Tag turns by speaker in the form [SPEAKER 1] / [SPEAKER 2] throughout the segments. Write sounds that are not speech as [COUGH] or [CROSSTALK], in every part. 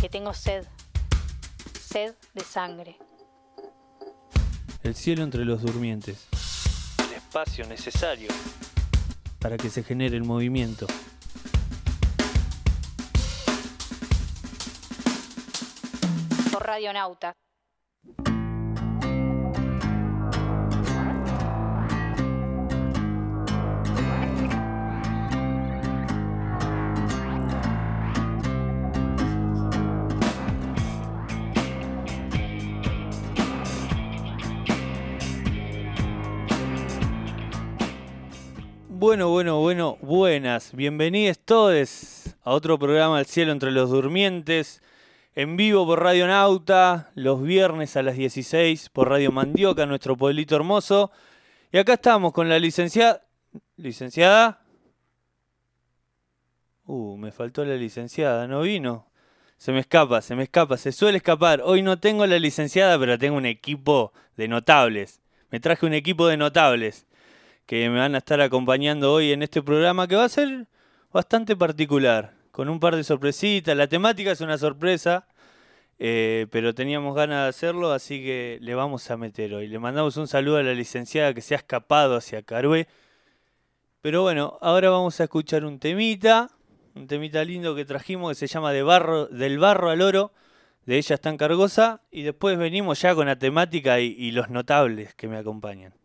[SPEAKER 1] que tengo sed, sed de sangre.
[SPEAKER 2] El cielo entre los durmientes,
[SPEAKER 3] El espacio necesario.
[SPEAKER 2] para que se genere el movimiento.
[SPEAKER 1] Por Radionauta.
[SPEAKER 2] Bueno, bueno, bueno, buenas. Bienvenidos todos a otro programa El cielo entre los durmientes. En vivo por Radio Nauta, los viernes a las 16 por Radio Mandioca, nuestro pueblito hermoso. Y acá estamos con la licenciada. ¿Licenciada? Uh, me faltó la licenciada, ¿no vino? Se me escapa, se me escapa, se suele escapar. Hoy no tengo la licenciada, pero tengo un equipo de notables. Me traje un equipo de notables que me van a estar acompañando hoy en este programa que va a ser bastante particular, con un par de sorpresitas. La temática es una sorpresa, eh, pero teníamos ganas de hacerlo, así que le vamos a meter hoy. Le mandamos un saludo a la licenciada que se ha escapado hacia Carué. Pero bueno, ahora vamos a escuchar un temita, un temita lindo que trajimos que se llama de barro, Del barro al oro, de ella en Cargosa, y después venimos ya con la temática y los notables que me acompañan.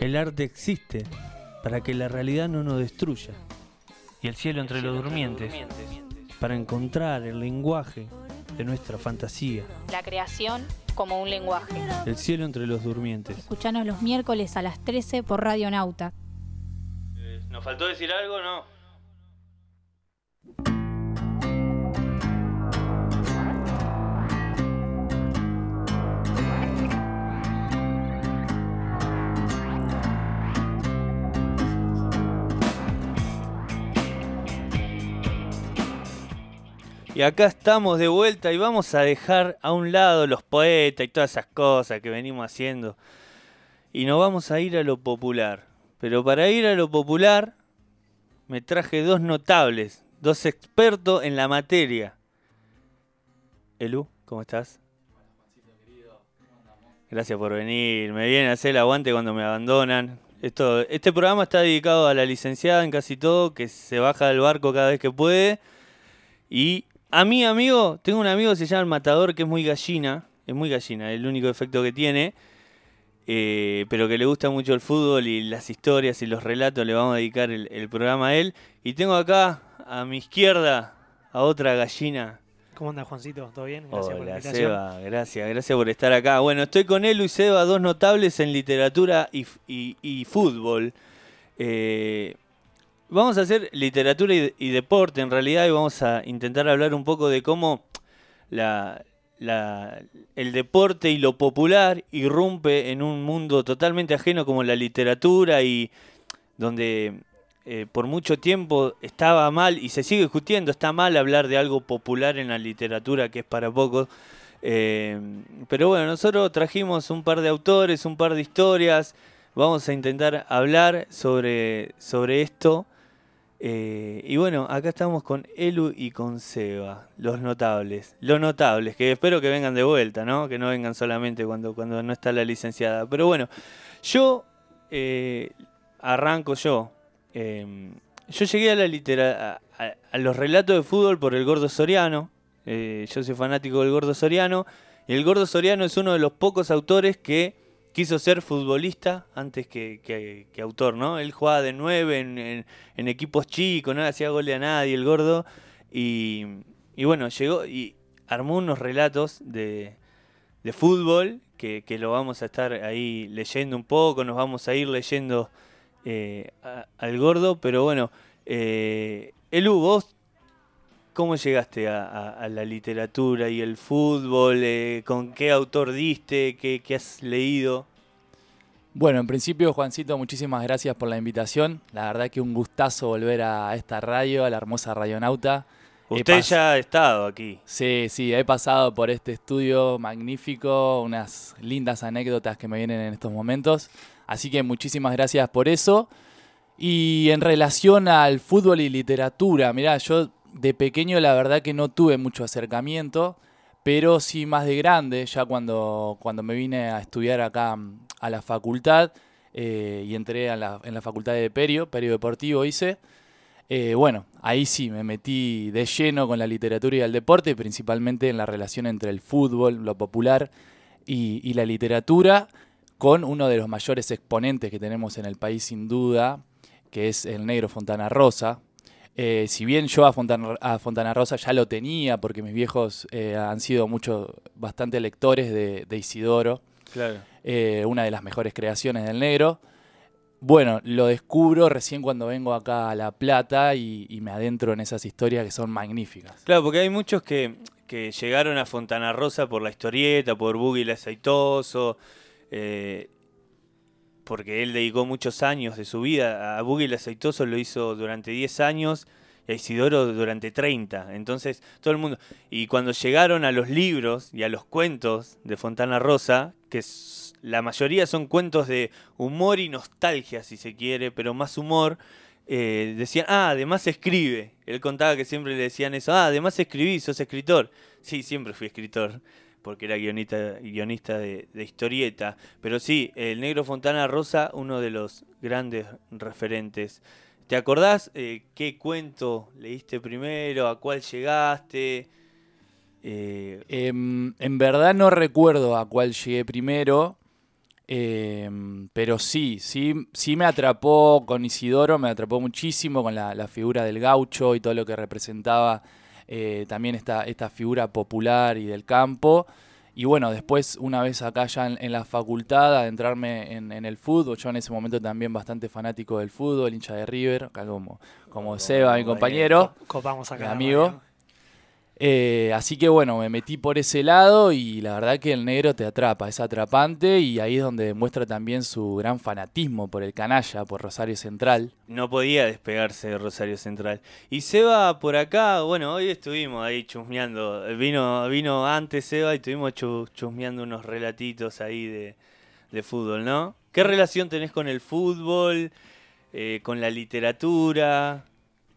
[SPEAKER 4] El
[SPEAKER 2] arte existe para que la realidad no nos destruya. Y el cielo entre los durmientes para encontrar el lenguaje de nuestra fantasía.
[SPEAKER 1] La creación como un lenguaje.
[SPEAKER 2] El cielo entre los durmientes.
[SPEAKER 5] Escuchanos los miércoles a las 13 por Radio Nauta.
[SPEAKER 2] ¿Nos faltó decir algo no?
[SPEAKER 3] Y acá estamos de vuelta y vamos a dejar a un lado los poetas y todas esas cosas que venimos haciendo. Y nos vamos a ir a lo popular. Pero para ir a lo popular me traje dos notables, dos expertos en la materia. Elu, ¿cómo estás? Gracias por venir. Me viene a hacer el aguante cuando me abandonan. Esto, este programa está dedicado a la licenciada en casi todo, que se baja del barco cada vez que puede. Y a mi amigo, tengo un amigo que se llama el Matador, que es muy gallina. Es muy gallina, es el único efecto que tiene. eh, pero que le gusta mucho el fútbol y las historias y los relatos. Le vamos a dedicar el, el programa a él. Y tengo acá, a mi izquierda, a otra gallina
[SPEAKER 6] ¿Cómo anda Juancito? ¿Todo bien? Gracias por la invitación.
[SPEAKER 3] Seba, gracias, gracias por estar acá. Bueno, estoy con Elu y Seba, dos notables en literatura y- y fútbol. Eh, vamos a hacer literatura y, deporte en realidad y vamos a intentar hablar un poco de cómo la- el deporte y lo popular irrumpe en un mundo totalmente ajeno como la literatura y donde eh, por mucho tiempo estaba mal y se sigue discutiendo, está mal hablar de algo popular en la literatura que es para pocos. Eh, pero bueno, nosotros trajimos un par de autores, un par de historias, vamos a intentar hablar sobre, sobre esto. Eh, y bueno, acá estamos con Elu y con Seba, los notables. Los notables, que espero que vengan de vuelta, ¿no? Que no vengan solamente cuando, cuando no está la licenciada. Pero bueno, yo eh, arranco yo. Eh, yo llegué a la litera a los relatos de fútbol por el Gordo Soriano. Eh, yo soy fanático del Gordo Soriano. Y el Gordo Soriano es uno de los pocos autores que quiso ser futbolista antes que, que- autor, ¿no? Él jugaba de nueve en, en- en equipos chicos, no le hacía gole a nadie el Gordo. Y, y bueno, llegó y armó unos relatos de, de fútbol que, lo vamos a estar ahí leyendo un poco, nos vamos a ir leyendo eh, al gordo, pero bueno, eh, Elu, vos, ¿cómo llegaste a, a- a la literatura y el fútbol? Eh, ¿Con qué autor diste? ¿Qué, qué has leído?
[SPEAKER 7] Bueno, en principio, Juancito, muchísimas gracias por la invitación. La verdad que un gustazo volver a esta radio, a la hermosa Radionauta.
[SPEAKER 3] Usted ya ha estado aquí.
[SPEAKER 7] Sí, sí, he pasado por este estudio magnífico, unas lindas anécdotas que me vienen en estos momentos. Así que muchísimas gracias por eso. Y en relación al fútbol y literatura, mirá, yo de pequeño la verdad que no tuve mucho acercamiento, pero sí más de grande, ya cuando, cuando me vine a estudiar acá mm, a la facultad eh, y entré la- en la facultad de Perio, Perio hice. Eh, bueno, ahí sí me metí de lleno con la literatura y el deporte, principalmente en la relación entre el fútbol, lo popular y, y la literatura, con uno de los mayores exponentes que tenemos en el país sin duda, que es el negro Fontana Rosa. Eh, si bien yo a Fontana, a Fontana Rosa ya lo tenía, porque mis viejos eh, han sido mucho, bastante lectores de, de Isidoro,
[SPEAKER 3] Claro.
[SPEAKER 7] eh, una de las mejores creaciones del negro. Bueno, lo descubro recién cuando vengo acá a La Plata y, y me adentro en esas historias que son magníficas.
[SPEAKER 3] Claro, porque hay muchos que, que llegaron a Fontana Rosa por la historieta, por Buggy el Aceitoso, eh, porque él dedicó muchos años de su vida. A Buggy el Aceitoso lo hizo durante 10 años y a Isidoro durante 30. Entonces, todo el mundo. Y cuando llegaron a los libros y a los cuentos de Fontana Rosa, que la mayoría son cuentos de humor y nostalgia, si se quiere, pero más humor. eh, decían, ah, además escribe. Él contaba que siempre le decían eso, ah, además escribí, sos escritor. Sí, siempre fui escritor, porque era guionista, de, de historieta. Pero sí, el negro Fontana Rosa, uno de los grandes referentes. ¿Te acordás eh, qué cuento leíste primero? ¿A cuál llegaste? Eh,
[SPEAKER 7] Em, en verdad no recuerdo a cuál llegué primero, em, pero sí, sí, sí me atrapó con Isidoro, me atrapó muchísimo con la figura del gaucho y todo lo que representaba eh, también esta, esta figura popular y del campo. Y bueno, después, una vez acá ya en, en la facultad, adentrarme en, en el fútbol, yo en ese momento también bastante fanático del fútbol, hincha de River, acá como, como Seba, mi compañero.
[SPEAKER 6] Copamos acá.
[SPEAKER 7] Mi amigo. Eh, así que bueno, me metí por ese lado y la verdad que el negro te atrapa, es atrapante y ahí es donde demuestra también su gran fanatismo por el canalla, por Rosario Central.
[SPEAKER 3] No podía despegarse de Rosario Central. Y Seba por acá, bueno, hoy estuvimos ahí chusmeando. Vino, vino antes Seba y estuvimos chu- chusmeando unos relatitos ahí de, de fútbol, ¿no? ¿Qué relación tenés con el fútbol? eh, con la literatura?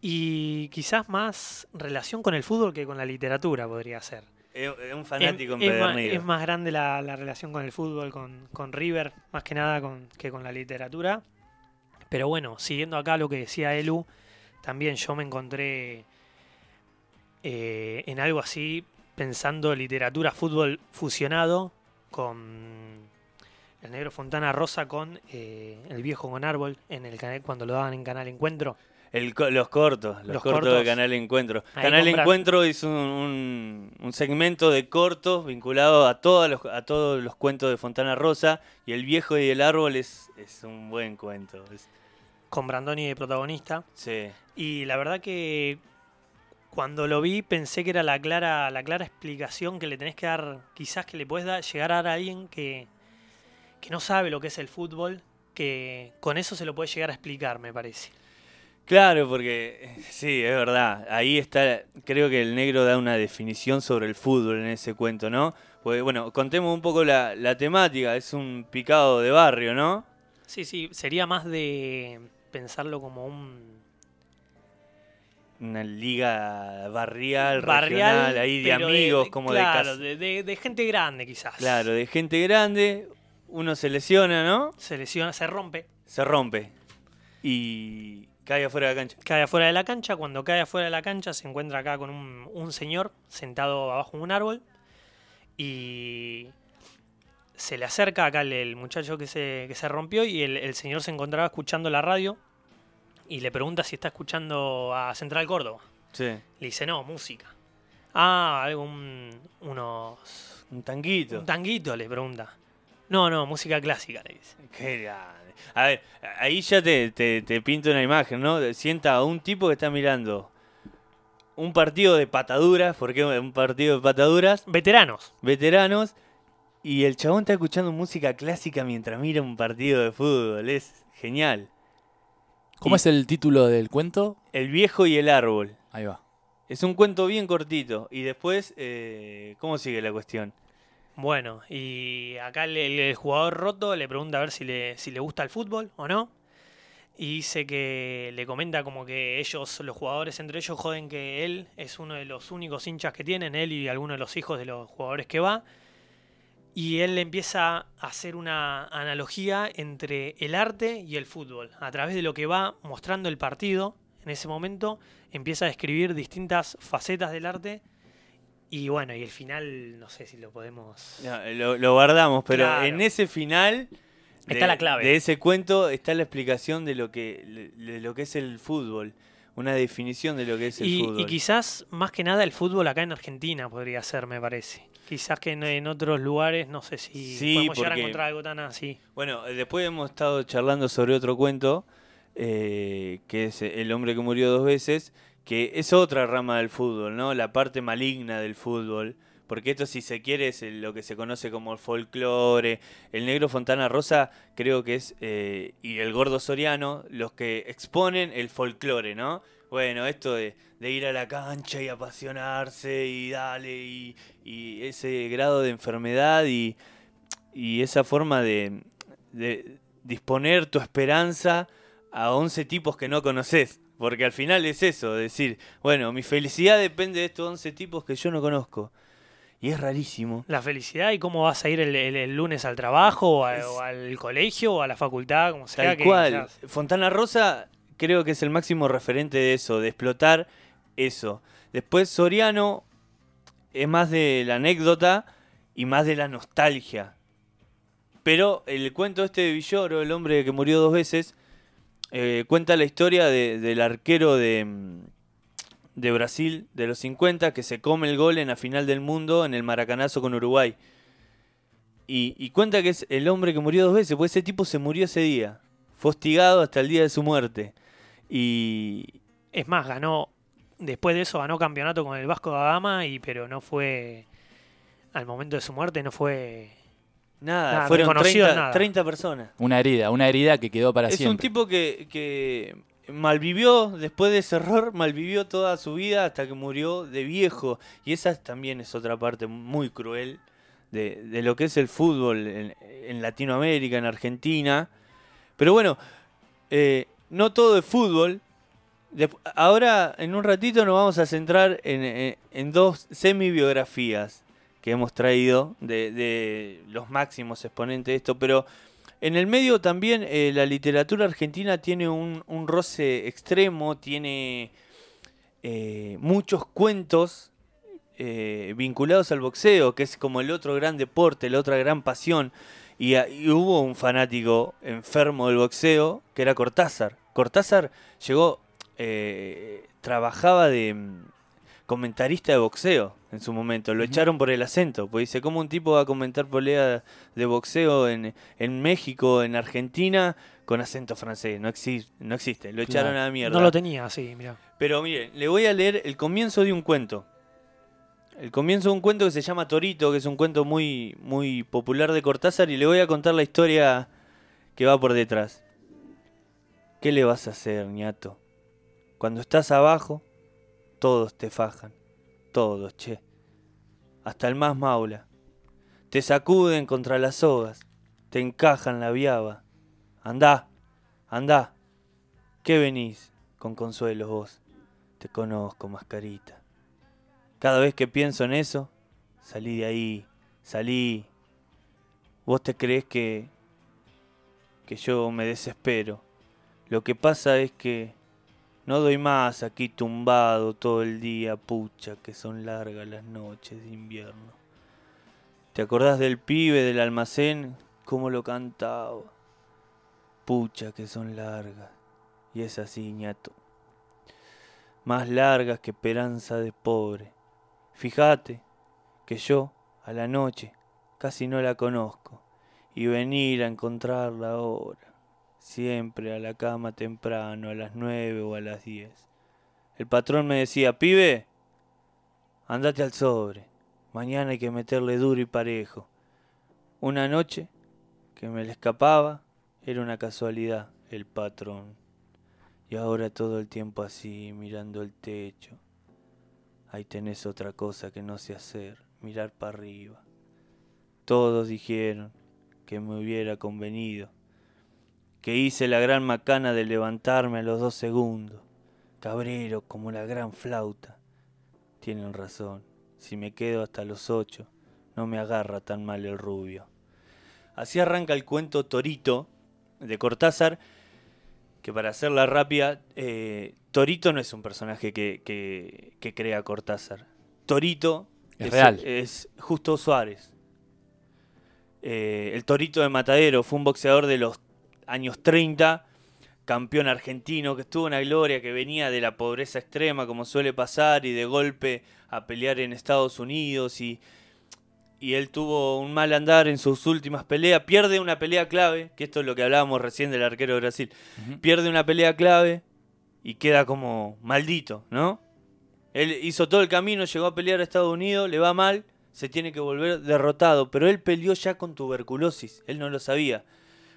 [SPEAKER 6] Y quizás más relación con el fútbol que con la literatura podría ser.
[SPEAKER 3] Es es un fanático
[SPEAKER 6] es, es más, es más grande la, la relación con el fútbol, con, con River, más que nada con, que con la literatura. Pero bueno, siguiendo acá lo que decía Elu, también yo me encontré eh, en algo así, pensando literatura, fútbol fusionado con el negro Fontana Rosa con eh, el viejo con árbol en el canal cuando lo daban en Canal Encuentro.
[SPEAKER 3] El los cortos, los,
[SPEAKER 6] Los
[SPEAKER 3] cortos,
[SPEAKER 6] cortos.
[SPEAKER 3] de Canal Encuentro.
[SPEAKER 6] Ahí
[SPEAKER 3] Canal Encuentro es un, un- un segmento de cortos vinculado a todos los, a todos los cuentos de Fontana Rosa y El viejo y el árbol es, es un buen cuento. es-
[SPEAKER 6] con Brandoni de protagonista.
[SPEAKER 3] sí.
[SPEAKER 6] Y la verdad que cuando lo vi pensé que era la clara, la clara explicación que le tenés que dar, quizás que le puedes dar, llegar a dar a alguien que, que no sabe lo que es el fútbol, que con eso se lo puede llegar a explicar, me parece.
[SPEAKER 3] Claro, porque sí, es verdad. Ahí está, creo que el negro da una definición sobre el fútbol en ese cuento, ¿no? Pues bueno, contemos un poco la, la temática. Es un picado de barrio, ¿no?
[SPEAKER 6] Sí, sí, sería más de pensarlo como un
[SPEAKER 3] Una liga barrial,
[SPEAKER 6] barrial,
[SPEAKER 3] regional, ahí de amigos, como
[SPEAKER 6] claro,
[SPEAKER 3] de
[SPEAKER 6] de, de- de gente grande quizás.
[SPEAKER 3] Claro, de gente grande, uno se lesiona, ¿no?
[SPEAKER 6] Se lesiona, se rompe,
[SPEAKER 3] Se rompe y cae afuera de la cancha.
[SPEAKER 6] cae afuera de la cancha. Cuando cae afuera de la cancha se encuentra acá con un, un señor sentado abajo de un árbol y se le acerca acá el, el muchacho que se, que se rompió y el, el señor se encontraba escuchando la radio y le pregunta si está escuchando a Central Córdoba.
[SPEAKER 3] Sí.
[SPEAKER 6] Le dice, no, música. Ah, algún, unos...
[SPEAKER 3] Un tanguito.
[SPEAKER 6] Un tanguito, le pregunta. No, no, música clásica, le dice.
[SPEAKER 3] Qué grande. A ver, ahí ya te, te, te pinto una imagen, ¿no? Sienta a un tipo que está mirando un partido de pataduras, porque un partido de pataduras,
[SPEAKER 6] Veteranos.
[SPEAKER 3] veteranos, y el chabón está escuchando música clásica mientras mira un partido de fútbol. Es genial.
[SPEAKER 7] ¿Cómo
[SPEAKER 3] Y-
[SPEAKER 7] es el título del cuento?
[SPEAKER 3] El viejo y el árbol.
[SPEAKER 7] Ahí va.
[SPEAKER 3] Es un cuento bien cortito. Y después, eh, ¿cómo sigue la cuestión?
[SPEAKER 6] Bueno, y acá el, el- jugador roto le pregunta a ver si le, si le gusta el fútbol o no. Y dice que le comenta como que ellos, los jugadores entre ellos, joden que él es uno de los únicos hinchas que tienen, él y algunos de los hijos de los jugadores que va. Y él le empieza a hacer una analogía entre el arte y el fútbol. A través de lo que va mostrando el partido, en ese momento empieza a describir distintas facetas del arte. Y bueno, y el final, no sé si lo podemos...
[SPEAKER 3] No, lo, lo guardamos, pero
[SPEAKER 6] Claro.
[SPEAKER 3] en ese final de,
[SPEAKER 6] Está la clave.
[SPEAKER 3] de ese cuento está la explicación de lo que de lo que es el fútbol, una definición de lo que es el
[SPEAKER 6] Y,
[SPEAKER 3] fútbol.
[SPEAKER 6] y quizás más que nada el fútbol acá en Argentina podría ser, me parece. Quizás que en, en otros lugares, no sé si
[SPEAKER 3] Sí,
[SPEAKER 6] podemos llegar a
[SPEAKER 3] porque-
[SPEAKER 6] encontrar algo tan así.
[SPEAKER 3] Bueno, después hemos estado charlando sobre otro cuento eh, que es El hombre que murió dos veces, que es otra rama del fútbol, ¿no? La parte maligna del fútbol. Porque esto, si se quiere, es lo que se conoce como el folclore. El negro Fontana Rosa, creo que es, eh, y el gordo Soriano, los que exponen el folclore, ¿no? Bueno, esto de, ir a la cancha y apasionarse y dale, y, ese grado de enfermedad y, y esa forma de, de disponer tu esperanza a 11 tipos que no conoces. Porque al final es eso, decir, bueno, mi felicidad depende de estos 11 tipos que yo no conozco. Y es rarísimo.
[SPEAKER 6] La felicidad y cómo vas a ir el, el- el lunes al trabajo o, a-
[SPEAKER 3] Es-
[SPEAKER 6] o al colegio o a la facultad, como sea.
[SPEAKER 3] Tal
[SPEAKER 6] que
[SPEAKER 3] cual.
[SPEAKER 6] quizás-
[SPEAKER 3] Fontana Rosa creo que es el máximo referente de eso, de explotar eso. Después Soriano es más de la anécdota y más de la nostalgia. Pero el cuento este de Villoro, el hombre que murió dos veces, eh, cuenta la historia de- del arquero de, mm, de Brasil de los 50 que se come el gol en la final del mundo en el Maracanazo con Uruguay. Y, y cuenta que es el hombre que murió dos veces, pues ese tipo se murió ese día. Fue hostigado hasta el día de su muerte. Y
[SPEAKER 6] Es más, ganó después de eso ganó campeonato con el Vasco da Gama, y, pero no fue, al momento de su muerte, no fue...
[SPEAKER 3] Nada,
[SPEAKER 6] Nada,
[SPEAKER 3] fueron
[SPEAKER 6] reconocido
[SPEAKER 3] 30,
[SPEAKER 6] nada.
[SPEAKER 3] 30 personas.
[SPEAKER 7] Una herida, una herida que quedó para
[SPEAKER 3] es
[SPEAKER 7] siempre.
[SPEAKER 3] un tipo que, que malvivió, después de ese error, malvivió toda su vida hasta que murió de viejo. Y esa también es otra parte muy cruel de, de lo que es el fútbol en, en Latinoamérica, en Argentina. Pero bueno, eh, no todo es fútbol. De- ahora, en un ratito, nos vamos a centrar en, en- en dos semi-biografías que hemos traído de, los máximos exponentes de esto, pero en el medio también eh, la literatura argentina tiene un, roce extremo, tiene eh, muchos cuentos eh, vinculados al boxeo, que es como el otro gran deporte, la otra gran pasión. Y, a- y hubo un fanático enfermo del boxeo que era Cortázar. Cortázar llegó, trabajaba de comentarista de boxeo en su momento. Lo echaron por el acento, pues dice, ¿cómo un tipo va a comentar pelea de boxeo en, en México, en Argentina, con acento francés? No, exi- no existe, lo echaron a la mierda.
[SPEAKER 6] No lo tenía así, mira.
[SPEAKER 3] Pero miren, le voy a leer el comienzo de un cuento. El comienzo de un cuento que se llama Torito, que es un cuento muy, muy popular de Cortázar, y le voy a contar la historia que va por detrás. ¿Qué le vas a hacer, ñato? Cuando estás abajo, todos te fajan. Todos, che. Hasta el más maula. Te sacuden contra las sogas. Te encajan la viaba. Andá, andá. ¿Qué venís con consuelos vos? Te conozco, mascarita. Cada vez que pienso en eso, salí de ahí, salí. Vos te crees que que yo me desespero. Lo que pasa es que no doy más aquí tumbado todo el día, pucha, que son largas las noches de invierno. ¿Te acordás del pibe del almacén? ¿Cómo lo cantaba? Pucha, que son largas. Y es así, ñato. Más largas que esperanza de pobre. Fíjate que yo, a la noche, casi no la conozco. Y venir a encontrarla ahora. Siempre a la cama temprano, a las nueve o a las diez. El patrón me decía, pibe, andate al sobre. Mañana hay que meterle duro y parejo. Una noche que me le escapaba era una casualidad, el patrón. Y ahora todo el tiempo así, mirando el techo. Ahí tenés otra cosa que no sé hacer, mirar para arriba. Todos dijeron que me hubiera convenido, que hice la gran macana de levantarme a los dos segundos, cabrero como la gran flauta. Tienen razón, si me quedo hasta los ocho, no me agarra tan mal el rubio. Así arranca el cuento Torito de Cortázar, que para hacerla rápida, eh, Torito no es un personaje que, que- que crea Cortázar. Torito
[SPEAKER 7] Es real.
[SPEAKER 3] es Justo Suárez. Eh, el Torito de Matadero fue un boxeador de los años 30, campeón argentino, que estuvo una gloria, que venía de la pobreza extrema, como suele pasar, y de golpe a pelear en Estados Unidos y y él tuvo un mal andar en sus últimas peleas, pierde una pelea clave, que esto es lo que hablábamos recién del arquero de Brasil, pierde una pelea clave y queda como maldito, ¿no? Él hizo todo el camino, llegó a pelear a Estados Unidos, le va mal, se tiene que volver derrotado, pero él peleó ya con tuberculosis, él no lo sabía.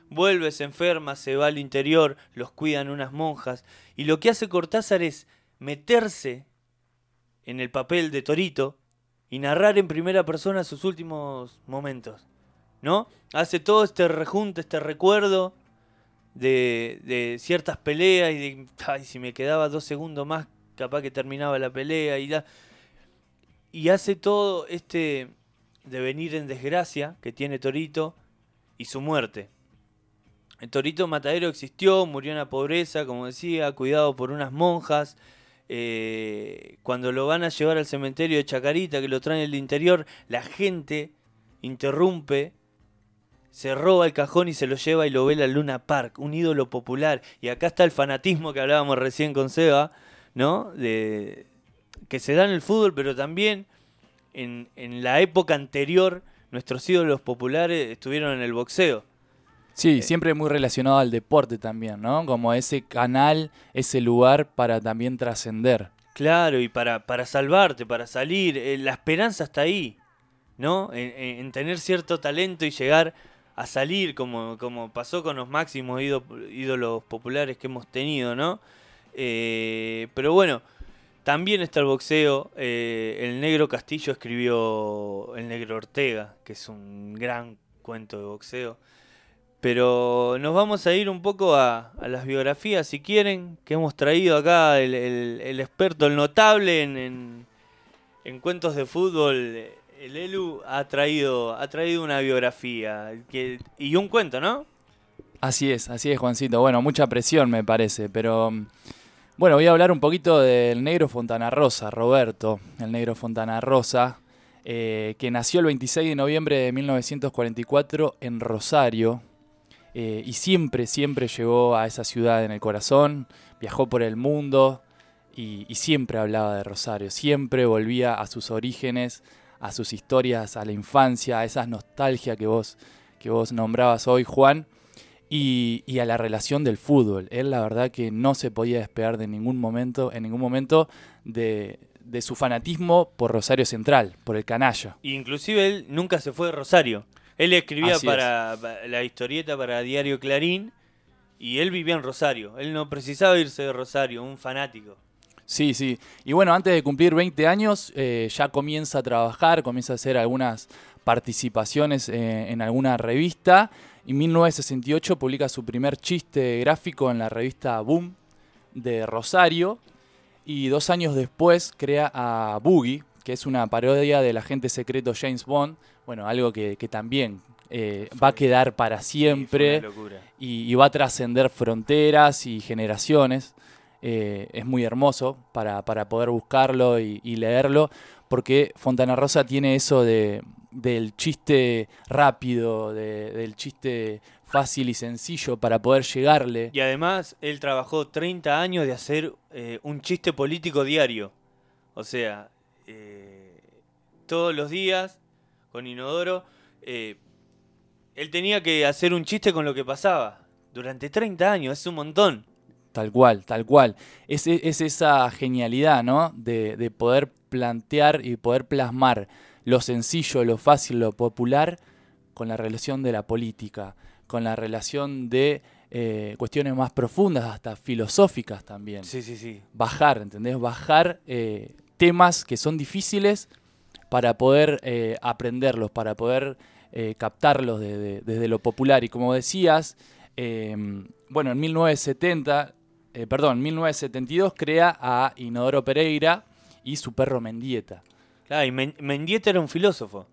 [SPEAKER 3] Vuelve, se enferma, se va al interior, los cuidan unas monjas, y lo que hace Cortázar es meterse en el papel de Torito y narrar en primera persona sus últimos momentos, ¿no? Hace todo este rejunte, este recuerdo de, de ciertas peleas y de, ay, si me quedaba dos segundos más, capaz que terminaba la pelea y da. Y hace todo este devenir en desgracia que tiene Torito y su muerte. El Torito Matadero existió, murió en la pobreza, como decía, cuidado por unas monjas. Eh, cuando lo van a llevar al cementerio de Chacarita, que lo traen del interior, la gente interrumpe, se roba el cajón y se lo lleva y lo ve la Luna Park, un ídolo popular. Y acá está el fanatismo que hablábamos recién con Seba, ¿no? De, que se da en el fútbol, pero también en la época anterior, nuestros ídolos populares estuvieron en el boxeo.
[SPEAKER 7] Sí, siempre muy relacionado al deporte también, ¿no? Como ese canal, ese lugar para también trascender.
[SPEAKER 3] Claro, y para, para salvarte, para salir, eh, la esperanza está ahí, ¿no? En, en- en tener cierto talento y llegar a salir, como, como pasó con los máximos ído- ídolos populares que hemos tenido, ¿no? Eh, pero bueno, también está el boxeo. eh, el negro Castillo escribió El negro Ortega, que es un gran cuento de boxeo. Pero nos vamos a ir un poco a, las biografías, si quieren, que hemos traído acá el, el- experto, el notable en, en- en cuentos de fútbol. El Elu ha traído, ha traído una biografía y un cuento, ¿no?
[SPEAKER 7] Así es, así es, Juancito. Bueno, mucha presión me parece, pero mm, bueno, voy a hablar un poquito del negro Fontana Rosa, Roberto, el negro Fontana Rosa, eh, que nació el 26 de noviembre de 1944 en Rosario eh, y siempre, siempre llegó a esa ciudad en el corazón, viajó por el mundo y, siempre hablaba de Rosario, siempre volvía a sus orígenes, a sus historias, a la infancia, a esa nostalgia que vos, que vos nombrabas hoy, Juan y, y a la relación del fútbol. Él la verdad que no se podía despegar de ningún momento, en ningún momento, de, de su fanatismo por Rosario Central, por el canalla.
[SPEAKER 3] Inclusive él nunca se fue de Rosario. Él escribía
[SPEAKER 7] Así es.
[SPEAKER 3] para, para la historieta para Diario Clarín y él vivía en Rosario. Él no precisaba irse de Rosario, un fanático.
[SPEAKER 7] Sí, sí. Y bueno, antes de cumplir 20 años, eh, ya comienza a trabajar, comienza a hacer algunas participaciones eh, en alguna revista. Y en 1968 publica su primer chiste gráfico en la revista Boom de Rosario. Y dos años después crea a Boogie, que es una parodia del agente secreto James Bond. Bueno, algo que, que también eh, va a quedar para siempre
[SPEAKER 3] Sí,
[SPEAKER 7] y, y va a trascender fronteras y generaciones. Eh, es muy hermoso para, para poder buscarlo y, y leerlo, porque Fontana Rosa tiene eso de, del chiste rápido, de- del chiste fácil y sencillo para poder llegarle.
[SPEAKER 3] Y además, él trabajó 30 años de hacer eh, un chiste político diario. O sea, todos los días, con Inodoro, eh, él tenía que hacer un chiste con lo que pasaba. Durante 30 años, es un montón.
[SPEAKER 7] Tal cual, tal cual. Es, es esa genialidad, ¿no? De, de poder plantear y poder plasmar lo sencillo, lo fácil, lo popular con la relación de la política, con la relación de eh, cuestiones más profundas, hasta filosóficas también.
[SPEAKER 3] Sí, sí, sí.
[SPEAKER 7] Bajar, ¿entendés? Bajar eh, temas que son difíciles para poder eh, aprenderlos, para poder eh, captarlos de- de- desde lo popular. Y como decías, eh, bueno, en 1970, eh, perdón, en 1972 crea a Inodoro Pereira y su perro Mendieta.
[SPEAKER 3] Claro, y Men- Mendieta era un filósofo.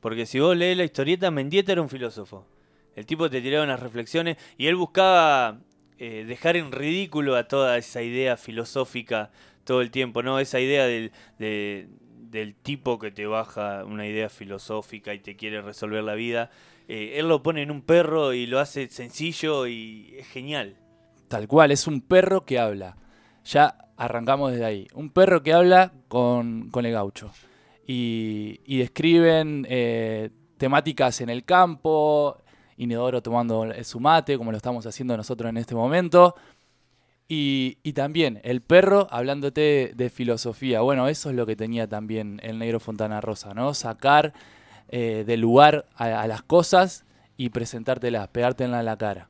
[SPEAKER 3] Porque si vos lees la historieta, Mendieta era un filósofo. El tipo te tiraba unas reflexiones y él buscaba dejar en ridículo a toda esa idea filosófica todo el tiempo, ¿no? Esa idea del, de- del tipo que te baja una idea filosófica y te quiere resolver la vida. Eh, él lo pone en un perro y lo hace sencillo y es genial.
[SPEAKER 7] Tal cual, es un perro que habla. Ya arrancamos desde ahí. Un perro que habla con, con el gaucho. Y, y describen eh, temáticas en el campo, Inodoro tomando su mate, como lo estamos haciendo nosotros en este momento. Y, también el perro hablándote de filosofía. Bueno, eso es lo que tenía también el negro Fontana Rosa, ¿no? Sacar eh, del lugar a, las cosas y presentártelas, pegártelas en la cara.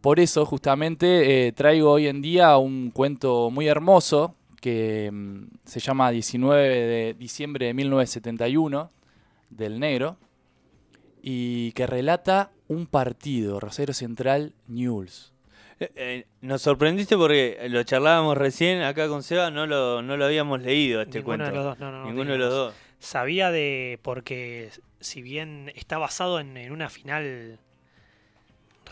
[SPEAKER 7] Por eso, justamente, eh, traigo hoy en día un cuento muy hermoso que mm, se llama 19 de diciembre de 1971, del negro, y que relata un partido, Rosario Central News.
[SPEAKER 3] Eh, eh, nos sorprendiste porque lo charlábamos recién acá con Seba, no lo, no lo habíamos leído este
[SPEAKER 6] Ninguno
[SPEAKER 3] cuento.
[SPEAKER 6] de los dos, no, no, no
[SPEAKER 3] Ninguno de los dos.
[SPEAKER 6] Sabía de. porque si bien está basado en, en una final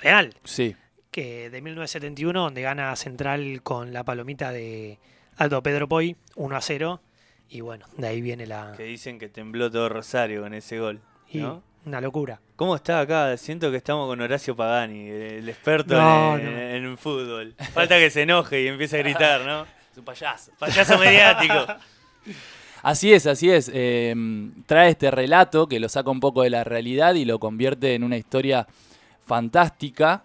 [SPEAKER 6] real,
[SPEAKER 7] Sí,
[SPEAKER 6] que de 1971, donde gana Central con la palomita de Aldo Pedro Poi, 1 a 0. Y bueno, de ahí viene la.
[SPEAKER 3] Que dicen que tembló todo Rosario con ese gol.
[SPEAKER 6] y
[SPEAKER 3] ¿no?
[SPEAKER 6] una locura.
[SPEAKER 3] ¿Cómo está acá? Siento que estamos con Horacio Pagani, el experto
[SPEAKER 6] No,
[SPEAKER 3] en,
[SPEAKER 6] no.
[SPEAKER 3] en fútbol. Falta que se enoje y empiece a gritar, ¿no?
[SPEAKER 7] es un payaso.
[SPEAKER 3] Payaso mediático.
[SPEAKER 7] Así es, así es. Eh, trae este relato que lo saca un poco de la realidad y lo convierte en una historia fantástica.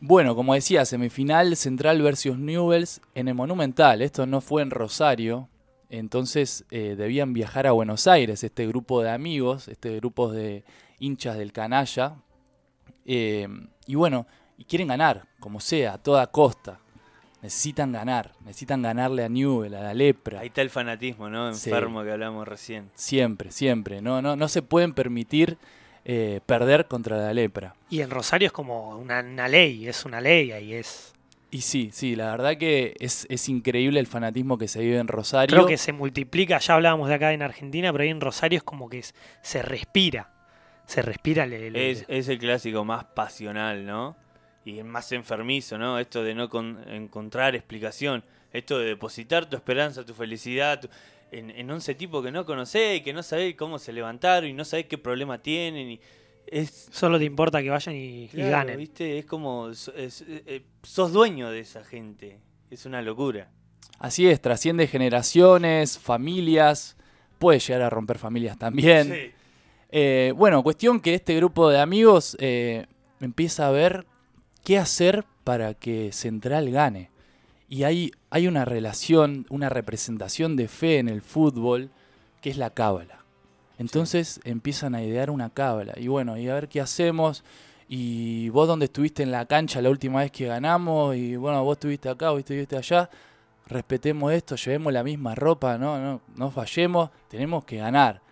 [SPEAKER 7] Bueno, como decía, semifinal Central versus Newells en el Monumental. Esto no fue en Rosario. Entonces eh, debían viajar a Buenos Aires, este grupo de amigos, este grupo de hinchas del canalla. Eh, y bueno, y quieren ganar, como sea, a toda costa. Necesitan ganar, necesitan ganarle a Newell, a la lepra.
[SPEAKER 3] Ahí está el fanatismo, ¿no?
[SPEAKER 7] Sí.
[SPEAKER 3] Enfermo que hablamos recién.
[SPEAKER 7] Siempre, siempre. No, no, no se pueden permitir eh, perder contra la lepra.
[SPEAKER 6] Y en Rosario es como una, una ley, es una ley ahí es.
[SPEAKER 7] Y sí, sí, la verdad que es, es increíble el fanatismo que se vive en Rosario.
[SPEAKER 6] Creo que se multiplica, ya hablábamos de acá en Argentina, pero ahí en Rosario es como que se respira. Se respira el, el-
[SPEAKER 3] Es, es el clásico más pasional, ¿no? Y el más enfermizo, ¿no? Esto de no con- encontrar explicación. Esto de depositar tu esperanza, tu felicidad tu- en, en 11 tipos que no conocés y que no sabés cómo se levantaron y no sabés qué problema tienen. Y es,
[SPEAKER 6] Solo te importa que vayan y, ganen.
[SPEAKER 3] ¿viste? Es como, es- eh, eh, sos dueño de esa gente. Es una locura.
[SPEAKER 7] Así es, trasciende generaciones, familias, puede llegar a romper familias también.
[SPEAKER 3] Sí.
[SPEAKER 7] Eh, bueno, cuestión que este grupo de amigos eh, empieza a ver qué hacer para que Central gane. Y hay, hay una relación, una representación de fe en el fútbol, que es la cábala. Entonces empiezan a idear una cábala. Y bueno, y a ver qué hacemos. Y vos dónde estuviste en la cancha la última vez que ganamos. Y bueno, vos estuviste acá, vos estuviste allá. Respetemos esto, llevemos la misma ropa, no, no, no fallemos, tenemos que ganar.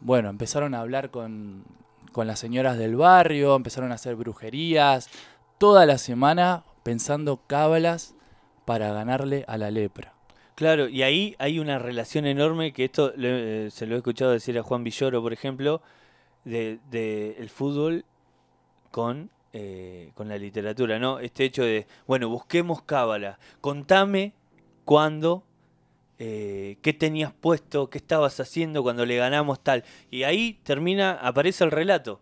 [SPEAKER 7] Bueno, empezaron a hablar con, con las señoras del barrio, empezaron a hacer brujerías, toda la semana pensando cábalas para ganarle a la lepra.
[SPEAKER 3] Claro, y ahí hay una relación enorme que esto eh, se lo he escuchado decir a Juan Villoro, por ejemplo, de, de el fútbol con, eh, con la literatura, ¿no? Este hecho de, bueno, busquemos cábala, contame cuándo, eh, qué tenías puesto, qué estabas haciendo cuando le ganamos tal. Y ahí termina, aparece el relato,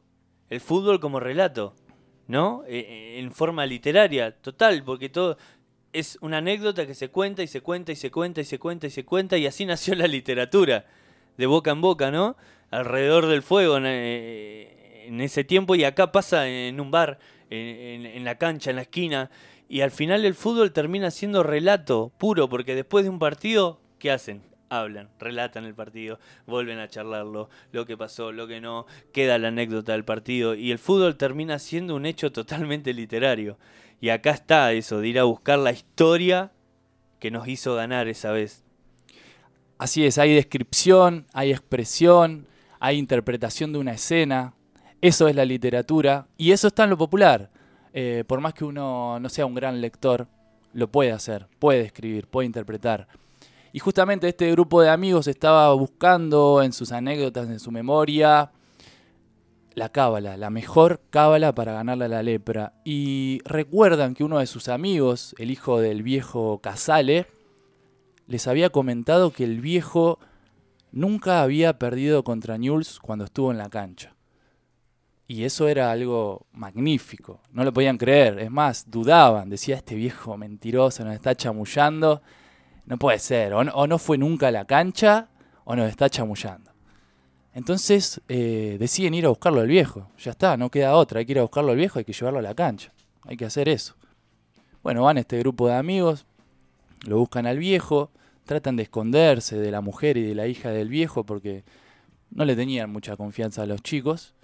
[SPEAKER 3] el fútbol como relato, ¿no? Eh, eh, en forma literaria, total, porque todo es una anécdota que se cuenta y se cuenta y se cuenta y se cuenta y se cuenta y así [LAUGHS] nació la literatura, de boca en boca, ¿no? Alrededor del fuego en, en ese tiempo y acá pasa en un bar, en, en- en la cancha, en la esquina y al final el fútbol termina siendo relato puro porque después de un partido, ¿qué hacen? Hablan, relatan el partido, vuelven a charlarlo, lo que pasó, lo que no, queda la anécdota del partido y el fútbol termina siendo un hecho totalmente literario. Y acá está eso, de ir a buscar la historia que nos hizo ganar esa vez.
[SPEAKER 7] Así es, hay descripción, hay expresión, hay interpretación de una escena. Eso es la literatura y eso está en lo popular. Eh, por más que uno no sea un gran lector, lo puede hacer, puede escribir, puede interpretar. Y justamente este grupo de amigos estaba buscando en sus anécdotas, en su memoria, la cábala, la mejor cábala para ganarle a la lepra. Y recuerdan que uno de sus amigos, el hijo del viejo Casale, les había comentado que el viejo nunca había perdido contra Newell's cuando estuvo en la cancha. Y eso era algo magnífico. No lo podían creer. Es más, dudaban. Decía, este viejo mentiroso nos está chamullando. No puede ser. O no, fue nunca a la cancha o nos está chamullando. Entonces eh, deciden ir a buscarlo al viejo. Ya está, no queda otra. Hay que ir a buscarlo al viejo, hay que llevarlo a la cancha. Hay que hacer eso. Bueno, van este grupo de amigos, lo buscan al viejo, tratan de esconderse de la mujer y de la hija del viejo porque no le tenían mucha confianza a los chicos.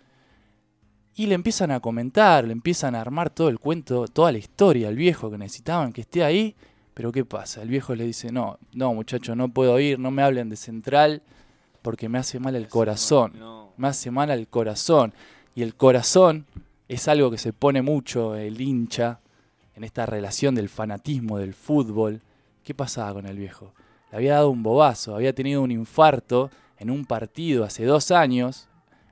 [SPEAKER 7] Y le empiezan a comentar, le empiezan a armar todo el cuento, toda la historia al viejo que necesitaban que esté ahí. Pero ¿qué pasa? El viejo le dice, no, no muchacho, no puedo ir, no me hablen de central porque me hace mal el corazón.
[SPEAKER 3] No.
[SPEAKER 7] Me hace mal al corazón. Y el corazón es algo que se pone mucho el hincha en esta relación del fanatismo del fútbol. ¿Qué pasaba con el viejo? Le había dado un bobazo, había tenido un infarto en un partido hace dos años,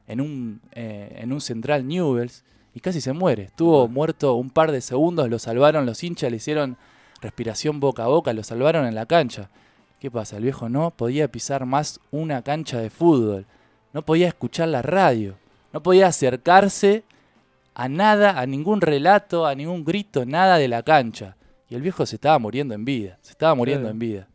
[SPEAKER 7] en un, eh, en un Central Newells, y casi se muere. Estuvo muerto un par de segundos, lo salvaron los hinchas, le hicieron respiración boca a boca, lo salvaron en la cancha. ¿Qué pasa? El viejo no podía pisar más una cancha de fútbol, no podía escuchar la radio, no podía acercarse a nada, a ningún relato, a ningún grito, nada de la cancha. Y el viejo se estaba muriendo en vida, se estaba muriendo
[SPEAKER 3] Claro.
[SPEAKER 7] en vida.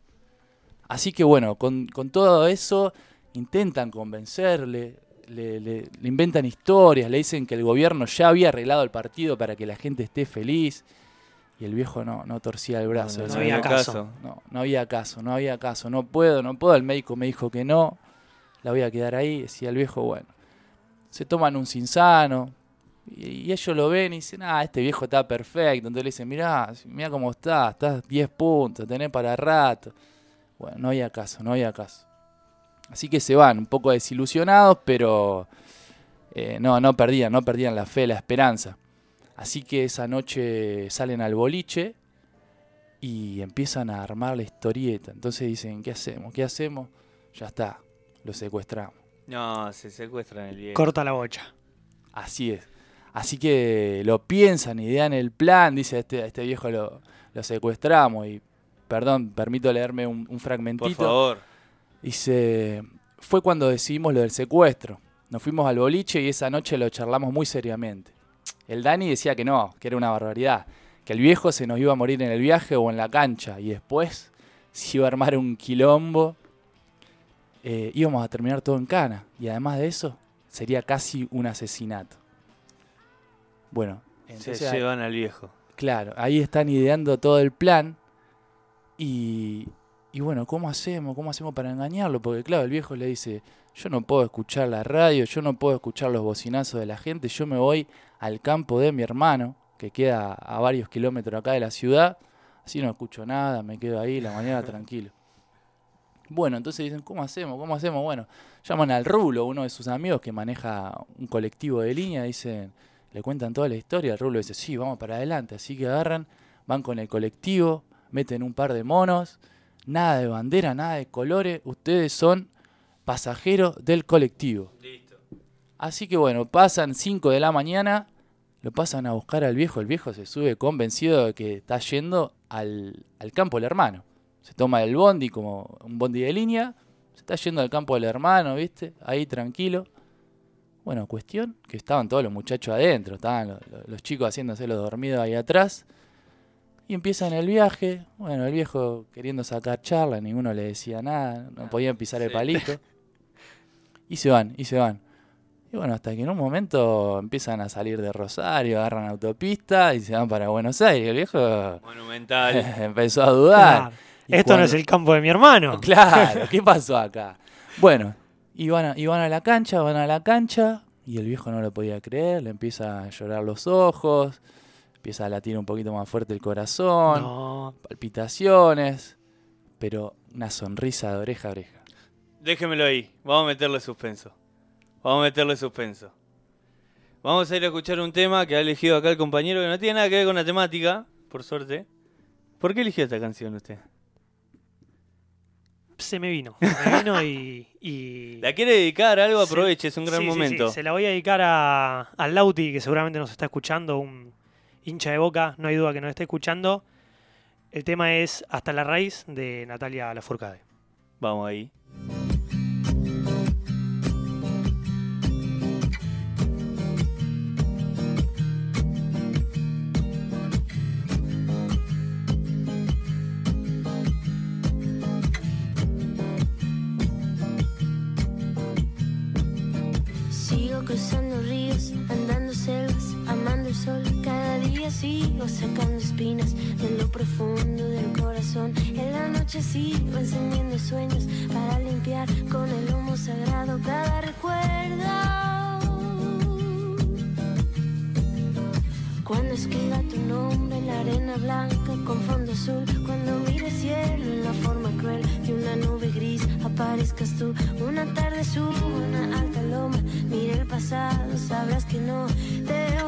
[SPEAKER 7] Así que bueno, con, con todo eso intentan convencerle, le, le- le inventan historias, le dicen que el gobierno ya había arreglado el partido para que la gente esté feliz. Y el viejo no, no torcía el brazo.
[SPEAKER 6] no había caso.
[SPEAKER 7] no, no había caso, no había caso, no puedo, no puedo. El médico me dijo que no, la voy a quedar ahí. Decía el viejo, bueno, se toman un sinsano. Y, y ellos lo ven y dicen, ah, este viejo está perfecto. Entonces le dicen, mirá, mirá cómo está, estás 10 puntos, tenés para rato. Bueno, no había caso, no había caso. Así que se van, un poco desilusionados, pero eh, no, no perdían, no perdían la fe, la esperanza. Así que esa noche salen al boliche y empiezan a armar la historieta. Entonces dicen, ¿qué hacemos? ¿Qué hacemos? Ya está, lo secuestramos.
[SPEAKER 3] No, se secuestran el viejo.
[SPEAKER 6] Corta la bocha.
[SPEAKER 7] Así es. Así que lo piensan, idean el plan, dice este, este viejo lo, lo secuestramos y, perdón, permito leerme un, un
[SPEAKER 3] Por
[SPEAKER 7] fragmentito.
[SPEAKER 3] favor.
[SPEAKER 7] Dice, fue cuando decidimos lo del secuestro. Nos fuimos al boliche y esa noche lo charlamos muy seriamente. El Dani decía que no, que era una barbaridad, que el viejo se nos iba a morir en el viaje o en la cancha y después se iba a armar un quilombo. Eh, íbamos a terminar todo en cana y además de eso sería casi un asesinato. Bueno,
[SPEAKER 3] Se
[SPEAKER 7] entonces
[SPEAKER 3] llevan al viejo.
[SPEAKER 7] Claro, ahí están ideando todo el plan. Y, y bueno, ¿cómo hacemos? ¿Cómo hacemos para engañarlo? Porque claro, el viejo le dice, yo no puedo escuchar la radio, yo no puedo escuchar los bocinazos de la gente, yo me voy al campo de mi hermano, que queda a varios kilómetros acá de la ciudad, así no escucho nada, me quedo ahí la mañana tranquilo. Bueno, entonces dicen, ¿cómo hacemos? ¿Cómo hacemos? Bueno, llaman al Rulo, uno de sus amigos que maneja un colectivo de línea, dicen, le cuentan toda la historia, el Rulo dice, sí, vamos para adelante, así que agarran, van con el colectivo, meten un par de monos, nada de bandera, nada de colores, ustedes son pasajeros del colectivo. Así que bueno, pasan 5 de la mañana, lo pasan a buscar al viejo, el viejo se sube convencido de que está yendo al, al campo del hermano. Se toma el bondi como un bondi de línea, se está yendo al campo del hermano, ¿viste? Ahí tranquilo. Bueno, cuestión que estaban todos los muchachos adentro, estaban lo- lo- los, chicos haciéndose los dormidos ahí atrás. Y empiezan el viaje. Bueno, el viejo queriendo sacar charla, ninguno le decía nada, no podían pisar el palito. Y se van, y se van. Y bueno, hasta que en un momento empiezan a salir de Rosario, agarran autopista y se van para Buenos Aires. El viejo
[SPEAKER 3] Monumental. [LAUGHS]
[SPEAKER 7] empezó a dudar.
[SPEAKER 6] Claro. Esto no es el campo de mi hermano. [LAUGHS]
[SPEAKER 7] Claro, ¿qué pasó acá? Bueno, iban a, iban a la cancha, van a la cancha y el viejo no lo podía creer, le empieza a llorar los ojos, empieza a latir un poquito más fuerte el corazón,
[SPEAKER 6] No.
[SPEAKER 7] palpitaciones, pero una sonrisa de oreja a oreja.
[SPEAKER 3] Déjemelo ahí. Vamos a meterle suspenso. Vamos a meterle suspenso. Vamos a ir a escuchar un tema que ha elegido acá el compañero que no tiene nada que ver con la temática, por suerte. ¿Por qué eligió esta canción usted?
[SPEAKER 6] Se me vino. Se me vino y. y- [LAUGHS]
[SPEAKER 3] ¿La quiere dedicar a algo?
[SPEAKER 6] Se-
[SPEAKER 3] Aproveche, es un gran
[SPEAKER 6] Sí, sí, sí,
[SPEAKER 3] momento.
[SPEAKER 6] Se la voy a dedicar a, al Lauti, que seguramente nos está escuchando, un hincha de boca, no hay duda que nos está escuchando. El tema es Hasta la raíz de Natalia Lafourcade.
[SPEAKER 3] Vamos ahí.
[SPEAKER 8] Sacando espinas de lo profundo del corazón. En la noche sigo encendiendo sueños para limpiar con el humo sagrado cada recuerdo. Cuando escriba tu nombre en la arena blanca con fondo azul, cuando mire cielo en la forma cruel de una nube gris, aparezcas tú. Una tarde subo una alta loma, mire el pasado, sabrás que no te he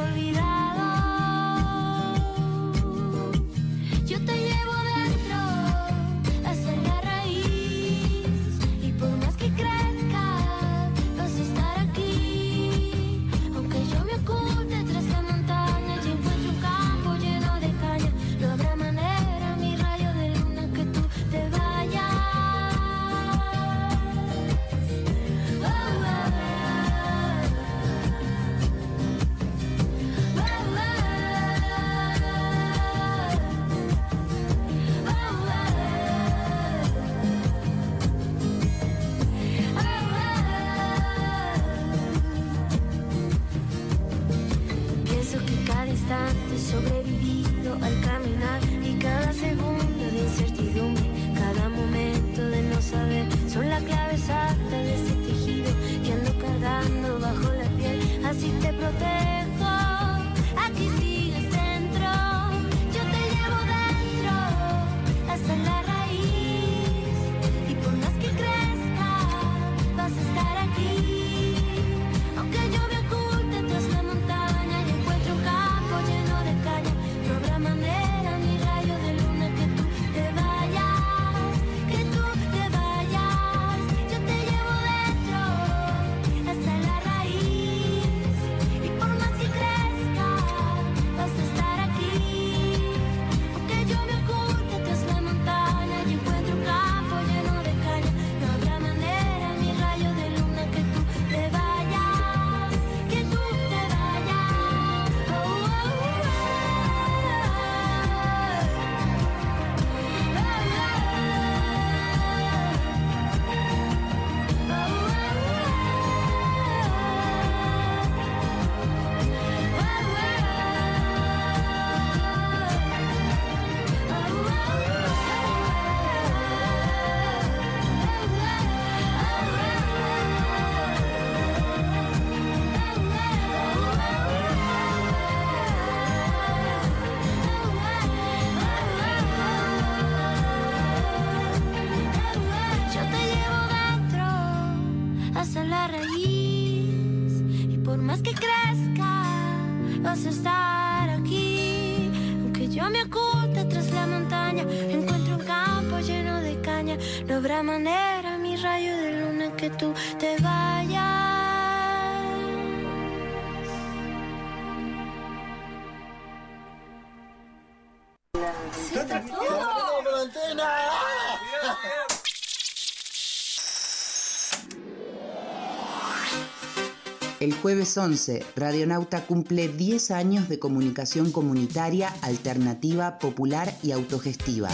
[SPEAKER 9] jueves 11, Radionauta cumple 10 años de comunicación comunitaria, alternativa, popular y autogestiva.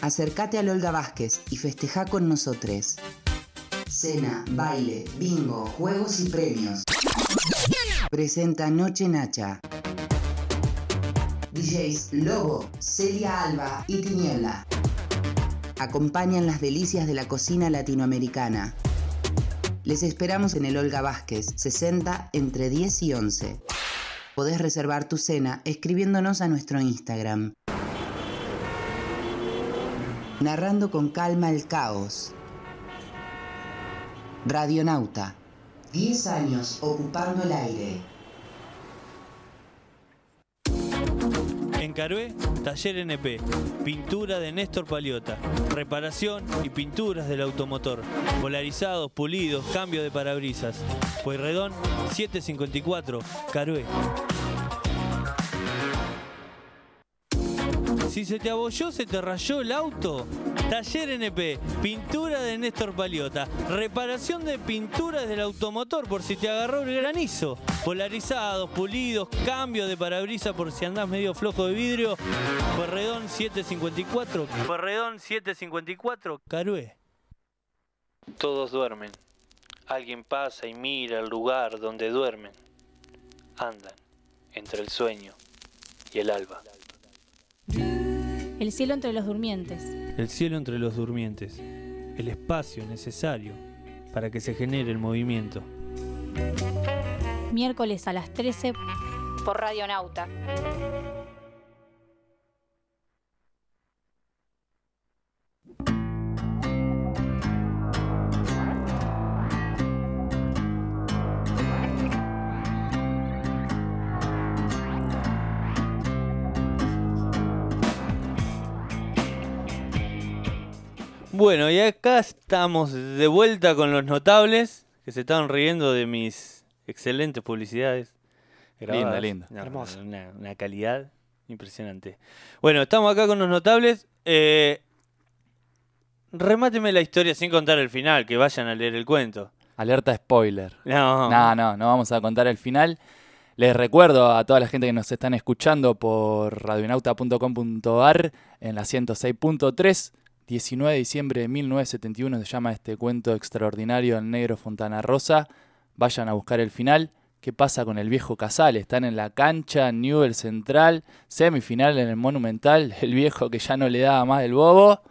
[SPEAKER 9] Acércate al Olga Vázquez y festeja con nosotros. Cena, baile, bingo, juegos y premios. Presenta Noche Nacha. DJs Lobo, Celia Alba y Tiniebla. Acompañan las delicias de la cocina latinoamericana. Les esperamos en el Olga Vázquez, 60 entre 10 y 11. Podés reservar tu cena escribiéndonos a nuestro Instagram. Narrando con calma el caos. Radionauta. 10 años ocupando el aire.
[SPEAKER 3] Carué, Taller NP, pintura de Néstor Paliota, reparación y pinturas del automotor, polarizados, pulidos, cambio de parabrisas. Pueyrredón 754, Carué. Si se te abolló, se te rayó el auto. Taller NP, pintura de Néstor Paliota, reparación de pinturas del automotor por si te agarró el granizo, polarizados, pulidos, cambio de parabrisas por si andás medio flojo de vidrio. Pueyrredón 754, Pueyrredón 754, Carué.
[SPEAKER 10] Todos duermen. Alguien pasa y mira el lugar donde duermen. Andan entre el sueño y el alba.
[SPEAKER 1] El cielo entre los durmientes.
[SPEAKER 3] El cielo entre los durmientes, el espacio necesario para que se genere el movimiento.
[SPEAKER 1] Miércoles a las 13 por Radionauta.
[SPEAKER 3] Bueno, y acá estamos de vuelta con los notables que se estaban riendo de mis excelentes publicidades. grabadas.
[SPEAKER 7] linda.
[SPEAKER 3] No,
[SPEAKER 6] Hermoso.
[SPEAKER 3] Una, una calidad impresionante. Bueno, estamos acá con los notables. Eh, remáteme la historia sin contar el final, que vayan a leer el cuento.
[SPEAKER 7] Alerta spoiler.
[SPEAKER 3] No,
[SPEAKER 7] No, no, no vamos a contar el final. Les recuerdo a toda la gente que nos están escuchando por radionauta.com.ar en la 106.3. 19 de diciembre de 1971 se llama este cuento extraordinario El Negro Fontana Rosa. Vayan a buscar el final. ¿Qué pasa con el viejo Casal? Están en la cancha, Newell Central, semifinal en el Monumental. [LAUGHS] El viejo que ya no le daba más del bobo.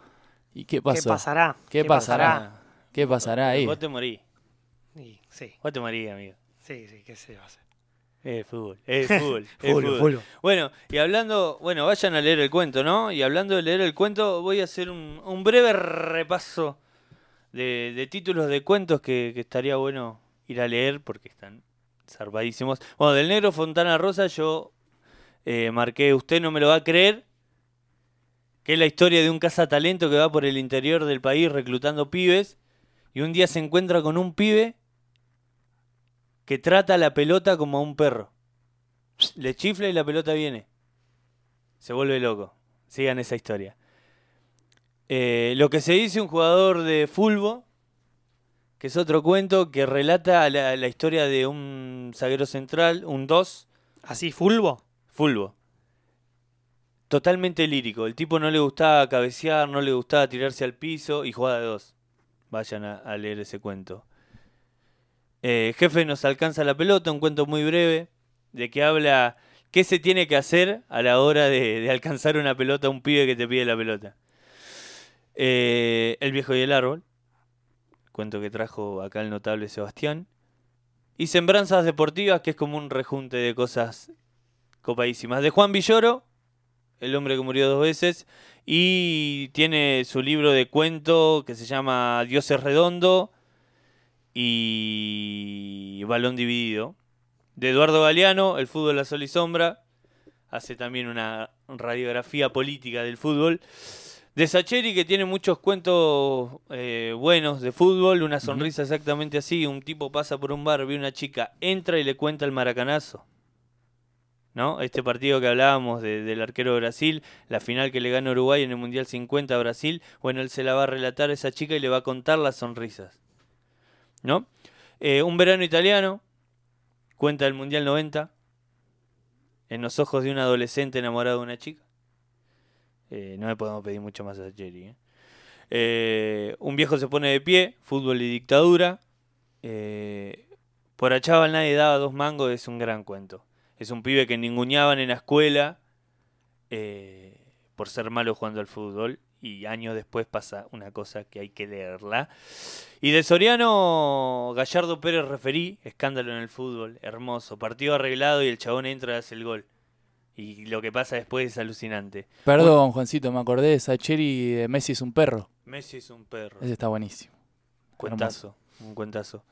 [SPEAKER 7] ¿Y qué
[SPEAKER 6] ¿Qué
[SPEAKER 7] pasó?
[SPEAKER 6] pasará?
[SPEAKER 7] ¿Qué pasará? ¿Qué pasará ahí?
[SPEAKER 3] Vos te morí.
[SPEAKER 6] Y sí,
[SPEAKER 3] Vos te morí, amigo.
[SPEAKER 6] sí, sí, qué se va a hacer.
[SPEAKER 3] Es fútbol, es [LAUGHS] fútbol, es
[SPEAKER 6] Fútbol,
[SPEAKER 3] fútbol.
[SPEAKER 6] fútbol.
[SPEAKER 3] Bueno, y hablando, bueno, vayan a leer el cuento, ¿no? Y hablando de leer el cuento, voy a hacer un, un breve repaso de, de títulos de cuentos que, que estaría bueno ir a leer porque están zarpadísimos. Bueno, del negro Fontana Rosa yo eh, marqué, usted no me lo va a creer, que es la historia de un cazatalento que va por el interior del país reclutando pibes y un día se encuentra con un pibe que trata la pelota como a un perro. Le chifla y la pelota viene. Se vuelve loco. Sigan esa historia. Eh, lo que se dice un jugador de fútbol, que es otro cuento que relata la, la historia de un zaguero central, un 2,
[SPEAKER 6] ¿Así, fulbo?
[SPEAKER 3] Fulvo. Totalmente lírico. El tipo no le gustaba cabecear, no le gustaba tirarse al piso y jugaba de dos. Vayan a, a leer ese cuento. Eh, jefe nos alcanza la pelota, un cuento muy breve, de que habla qué se tiene que hacer a la hora de, alcanzar una pelota a un pibe que te pide la pelota. Eh, el viejo y el árbol, cuento que trajo acá el notable Sebastián. Y Sembranzas Deportivas, que es como un rejunte de cosas copadísimas. De Juan Villoro, el hombre que murió dos veces, y tiene su libro de cuento que se llama Dios es redondo, y Balón Dividido. De Eduardo Galeano, El fútbol a sol y sombra. Hace también una radiografía política del fútbol. De Sacheri, que tiene muchos cuentos eh, buenos de fútbol, una sonrisa exactamente así. Un tipo pasa por un bar, ve una chica, entra y le cuenta el maracanazo. ¿No? Este partido que hablábamos de- del arquero de Brasil, la final que le gana Uruguay en el Mundial 50 a Brasil, bueno, él se la va a relatar a esa chica y le va a contar las sonrisas. ¿No? Eh, un verano italiano, cuenta el Mundial 90, en los ojos de un adolescente enamorado de una chica. Eh, no le podemos pedir mucho más a Jerry. ¿eh? Un viejo se pone de pie, fútbol y dictadura. Por a chaval nadie daba dos mangos, es un gran cuento. Es un pibe que ninguneaban en la escuela por ser malo jugando al fútbol. Y años después pasa una cosa que hay que leerla. Y de Soriano, Gallardo Pérez referí, escándalo en el fútbol, hermoso. Partido arreglado y el chabón entra y hace el gol. Y lo que pasa después es alucinante.
[SPEAKER 7] Perdón, Juancito, me acordé de Sacheri de Messi es un perro.
[SPEAKER 3] Messi es un perro.
[SPEAKER 7] Ese está buenísimo.
[SPEAKER 3] Cuentazo, un cuentazo.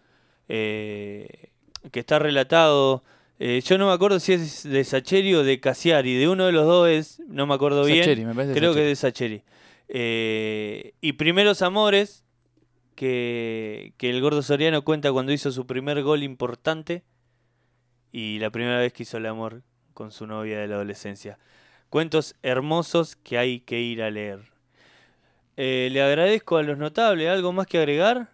[SPEAKER 3] Eh, que está relatado. eh, yo no me acuerdo si es de Sacheri o de Cassiari. De uno de los dos es, no me acuerdo bien.
[SPEAKER 7] Sacheri, me parece
[SPEAKER 3] Creo que es de Sacheri. Eh, y Primeros Amores, que, que el gordo Soriano cuenta cuando hizo su primer gol importante y la primera vez que hizo el amor con su novia de la adolescencia. Cuentos hermosos que hay que ir a leer. Eh, le agradezco a los notables. ¿Algo más que agregar?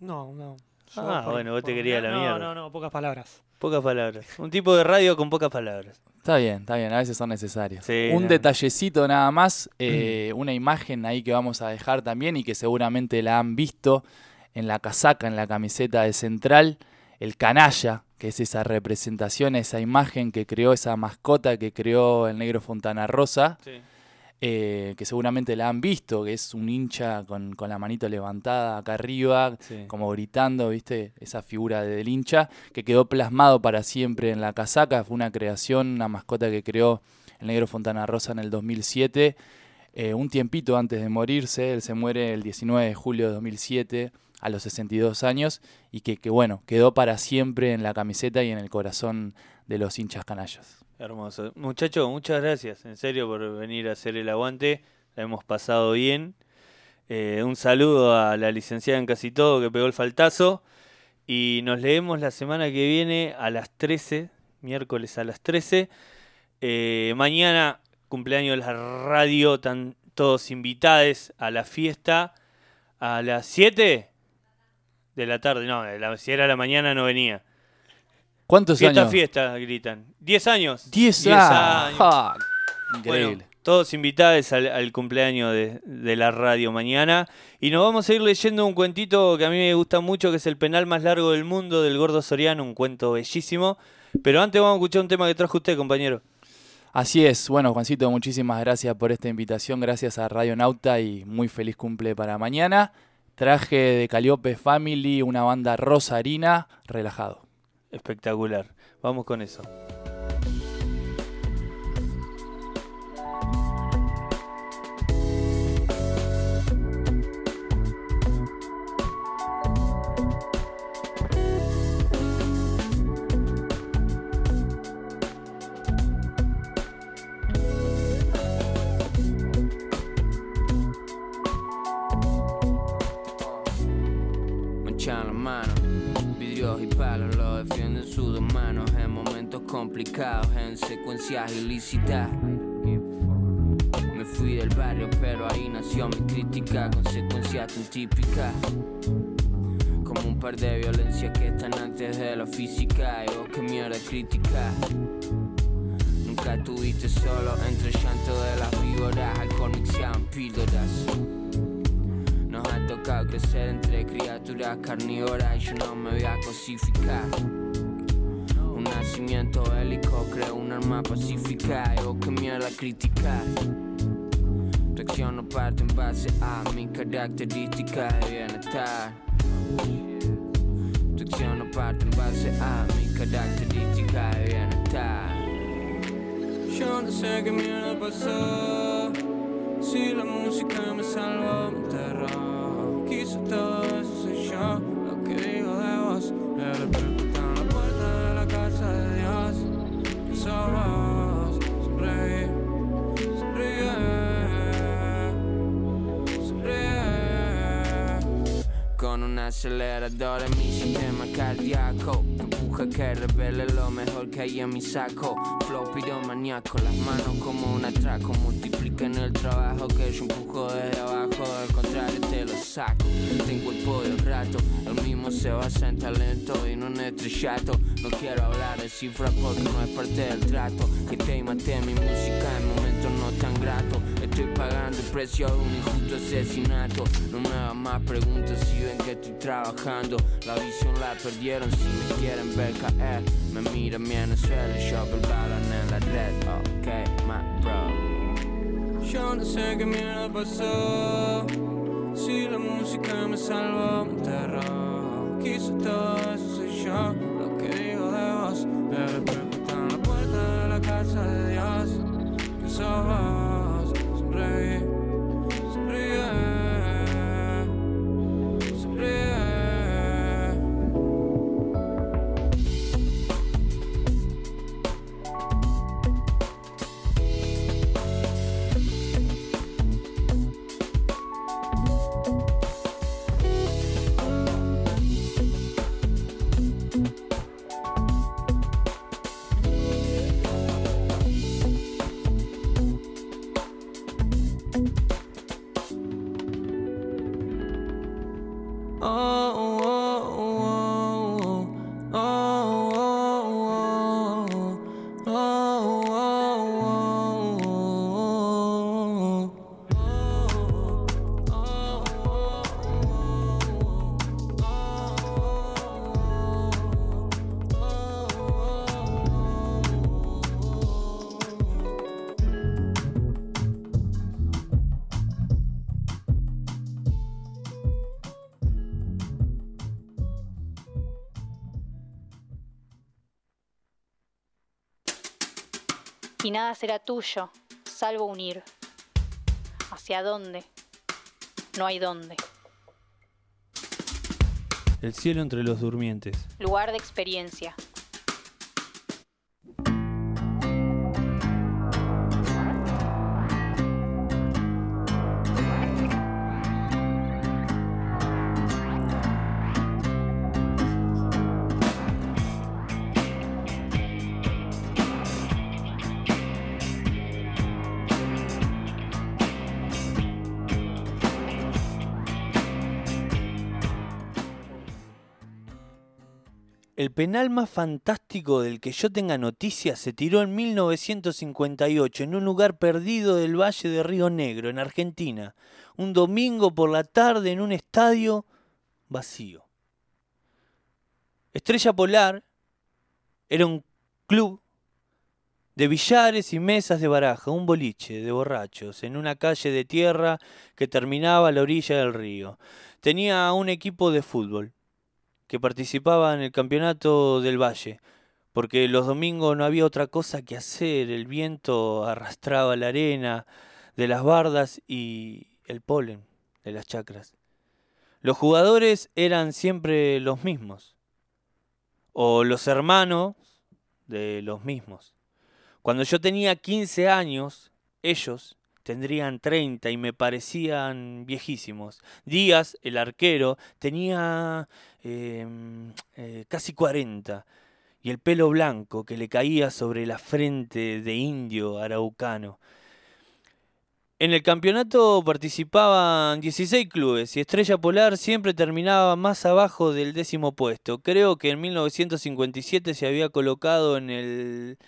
[SPEAKER 6] No, no. Yo
[SPEAKER 3] Ah, bueno, vos te querías la
[SPEAKER 6] no,
[SPEAKER 3] mierda.
[SPEAKER 6] No, no, pocas palabras.
[SPEAKER 3] Pocas palabras. Un tipo de radio con pocas palabras.
[SPEAKER 7] Está bien, está bien, a veces son necesarios.
[SPEAKER 3] Sí,
[SPEAKER 7] Un
[SPEAKER 3] no.
[SPEAKER 7] detallecito nada más, [CLEARS THROAT] eh, una imagen ahí que vamos a dejar también y que seguramente la han visto en la casaca, en la camiseta de Central, el canalla, que es esa representación, esa imagen que creó, esa mascota que creó el negro Fontana Rosa, eh, que seguramente la han visto, que es un hincha con, con la manito levantada acá arriba,
[SPEAKER 3] Sí.
[SPEAKER 7] como gritando, ¿viste? Esa figura de- del hincha que quedó plasmado para siempre en la casaca. Fue una creación, una mascota que creó el negro Fontana Rosa en el 2007. eh, un tiempito antes de morirse, él se muere el 19 de julio de 2007 a los 62 años y que, que, bueno, quedó para siempre en la camiseta y en el corazón de los hinchas canallas.
[SPEAKER 3] Hermoso. Muchachos, muchas gracias, en serio, por venir a hacer el aguante. La hemos pasado bien. Eh, un saludo a la licenciada en casi todo que pegó el faltazo. Y nos leemos la semana que viene a las 13, miércoles a las 13. Eh, mañana, cumpleaños de la radio, están todos invitados a la fiesta a las 7 de la tarde. No, si era la mañana no venía.
[SPEAKER 7] ¿Cuántos
[SPEAKER 3] Fiesta,
[SPEAKER 7] años?
[SPEAKER 3] fiesta, gritan. 10 años.
[SPEAKER 7] 10
[SPEAKER 3] Diez
[SPEAKER 7] años. Ja,
[SPEAKER 3] Bueno,
[SPEAKER 7] Increíble.
[SPEAKER 3] todos invitados al, al cumpleaños de, de la radio mañana. Y nos vamos a ir leyendo un cuentito que a mí me gusta mucho, que es El penal más largo del mundo del gordo Soriano, un cuento bellísimo. Pero antes vamos a escuchar un tema que trajo usted, compañero.
[SPEAKER 7] Así es. Bueno, Juancito, muchísimas gracias por esta invitación. Gracias a Radio Nauta y muy feliz cumple para mañana. Traje de Caliope Family, una banda rosarina, relajado.
[SPEAKER 3] Espectacular. Vamos con eso.
[SPEAKER 11] En secuencias ilícitas. Me fui del barrio, pero ahí nació mi crítica, consecuencia tan típica. Como un par de violencias que están antes de la física. Y oh, qué mierda crítica. Nunca estuviste solo entre el llanto de las víboras, alcohol mixeado en píldoras. Nos ha tocado crecer entre criaturas carnívoras y yo no me voy a cosificar. Un nacimiento bélico creó un arma pacífica y oh, qué mierda criticar. Reacciono parte en base a mi característica de bienestar. Reacciono parte en base a mi característica de bienestar. Yo no sé qué mierda pasó. Si la música me salvó, me enterró. Quizá todo eso soy yo. Acelerador en mi sistema cardíaco. Empuja que revele lo mejor que hay en mi saco. Flow piromaníaco, las manos como un atraco. Multiplican el trabajo que yo empujo desde abajo. Al contrario, te lo saco. Tengo el poder rato. El mismo se basa en talento y no en estrellato. No quiero hablar de cifras porque no es parte del trato. Que te mi música en momentos no tan gratos. Estoy pagando el precio de un injusto asesinato. No me hagan más preguntas si ven que estoy trabajando. La visión la perdieron si me quieren ver caer. Me miran bien en el suelo yo el en la red. Ok, my bro. Yo no sé qué mierda pasó. Si la música me salvó, me enterró. Quise todo eso, soy yo. Lo que digo de vos. Está en la puerta de la casa de Dios. Que sos
[SPEAKER 1] nada será tuyo, salvo unir. ¿Hacia dónde? No hay dónde.
[SPEAKER 3] El cielo entre los durmientes.
[SPEAKER 1] Lugar de experiencia.
[SPEAKER 3] El penal más fantástico del que yo tenga noticia se tiró en 1958 en un lugar perdido del Valle de Río Negro, en Argentina. Un domingo por la tarde en un estadio vacío. Estrella Polar era un club de billares y mesas de baraja, un boliche de borrachos, en una calle de tierra que terminaba a la orilla del río. Tenía un equipo de fútbol que participaba en el campeonato del Valle, porque los domingos no había otra cosa que hacer, el viento arrastraba la arena de las bardas y el polen de las chacras. Los jugadores eran siempre los mismos, o los hermanos de los mismos. Cuando yo tenía 15 años, ellos tendrían 30 y me parecían viejísimos. Díaz, el arquero, tenía eh, eh, casi 40 y el pelo blanco que le caía sobre la frente de indio araucano. En el campeonato participaban 16 clubes y Estrella Polar siempre terminaba más abajo del décimo puesto. Creo que en 1957 se había colocado en el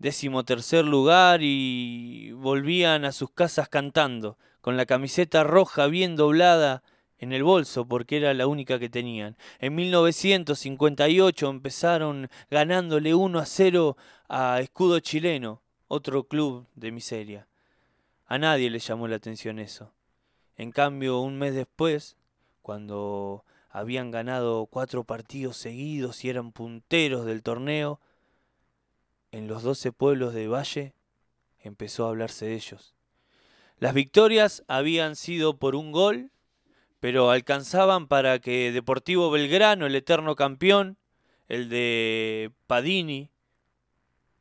[SPEAKER 3] decimotercer lugar y volvían a sus casas cantando, con la camiseta roja bien doblada en el bolso porque era la única que tenían. En 1958 empezaron ganándole 1 a 0 a Escudo Chileno, otro club de miseria. A nadie le llamó la atención eso. En cambio, un mes después, cuando habían ganado cuatro partidos seguidos y eran punteros del torneo, en los doce pueblos de Valle empezó a hablarse de ellos. Las victorias habían sido por un gol, pero alcanzaban para que Deportivo Belgrano, el eterno campeón, el de Padini,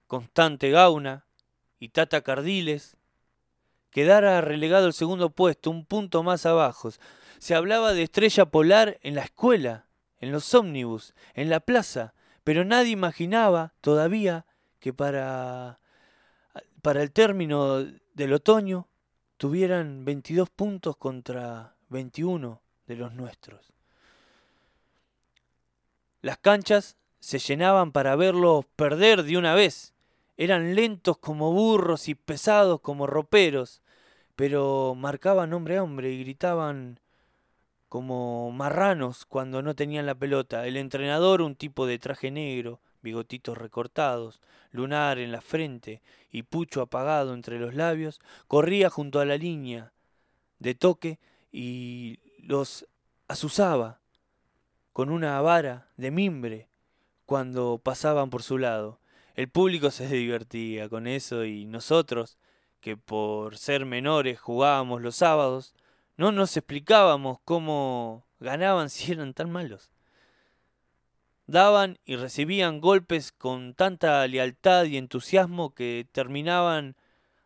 [SPEAKER 3] Constante Gauna y Tata Cardiles, quedara relegado el segundo puesto, un punto más abajo. Se hablaba de estrella polar en la escuela, en los ómnibus, en la plaza, pero nadie imaginaba todavía que para, para el término del otoño tuvieran 22 puntos contra 21 de los nuestros. Las canchas se llenaban para verlos perder de una vez. Eran lentos como burros y pesados como roperos, pero marcaban hombre a hombre y gritaban como marranos cuando no tenían la pelota. El entrenador, un tipo de traje negro, bigotitos recortados, lunar en la frente y pucho apagado entre los labios, corría junto a la línea de toque y los azuzaba con una vara de mimbre cuando pasaban por su lado. El público se divertía con eso y nosotros, que por ser menores jugábamos los sábados, no nos explicábamos cómo ganaban si eran tan malos. Daban y recibían golpes con tanta lealtad y entusiasmo que terminaban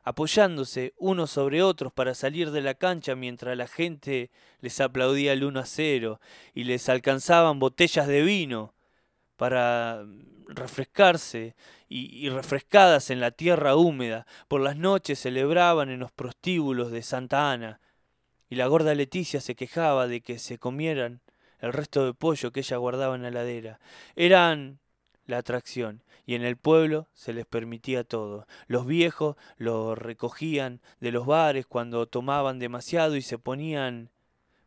[SPEAKER 3] apoyándose unos sobre otros para salir de la cancha mientras la gente les aplaudía el 1 a 0 y les alcanzaban botellas de vino para refrescarse y, y, refrescadas en la tierra húmeda. Por las noches celebraban en los prostíbulos de Santa Ana y la gorda Leticia se quejaba de que se comieran el resto de pollo que ella guardaba en la heladera. Eran la atracción y en el pueblo se les permitía todo. Los viejos lo recogían de los bares cuando tomaban demasiado y se ponían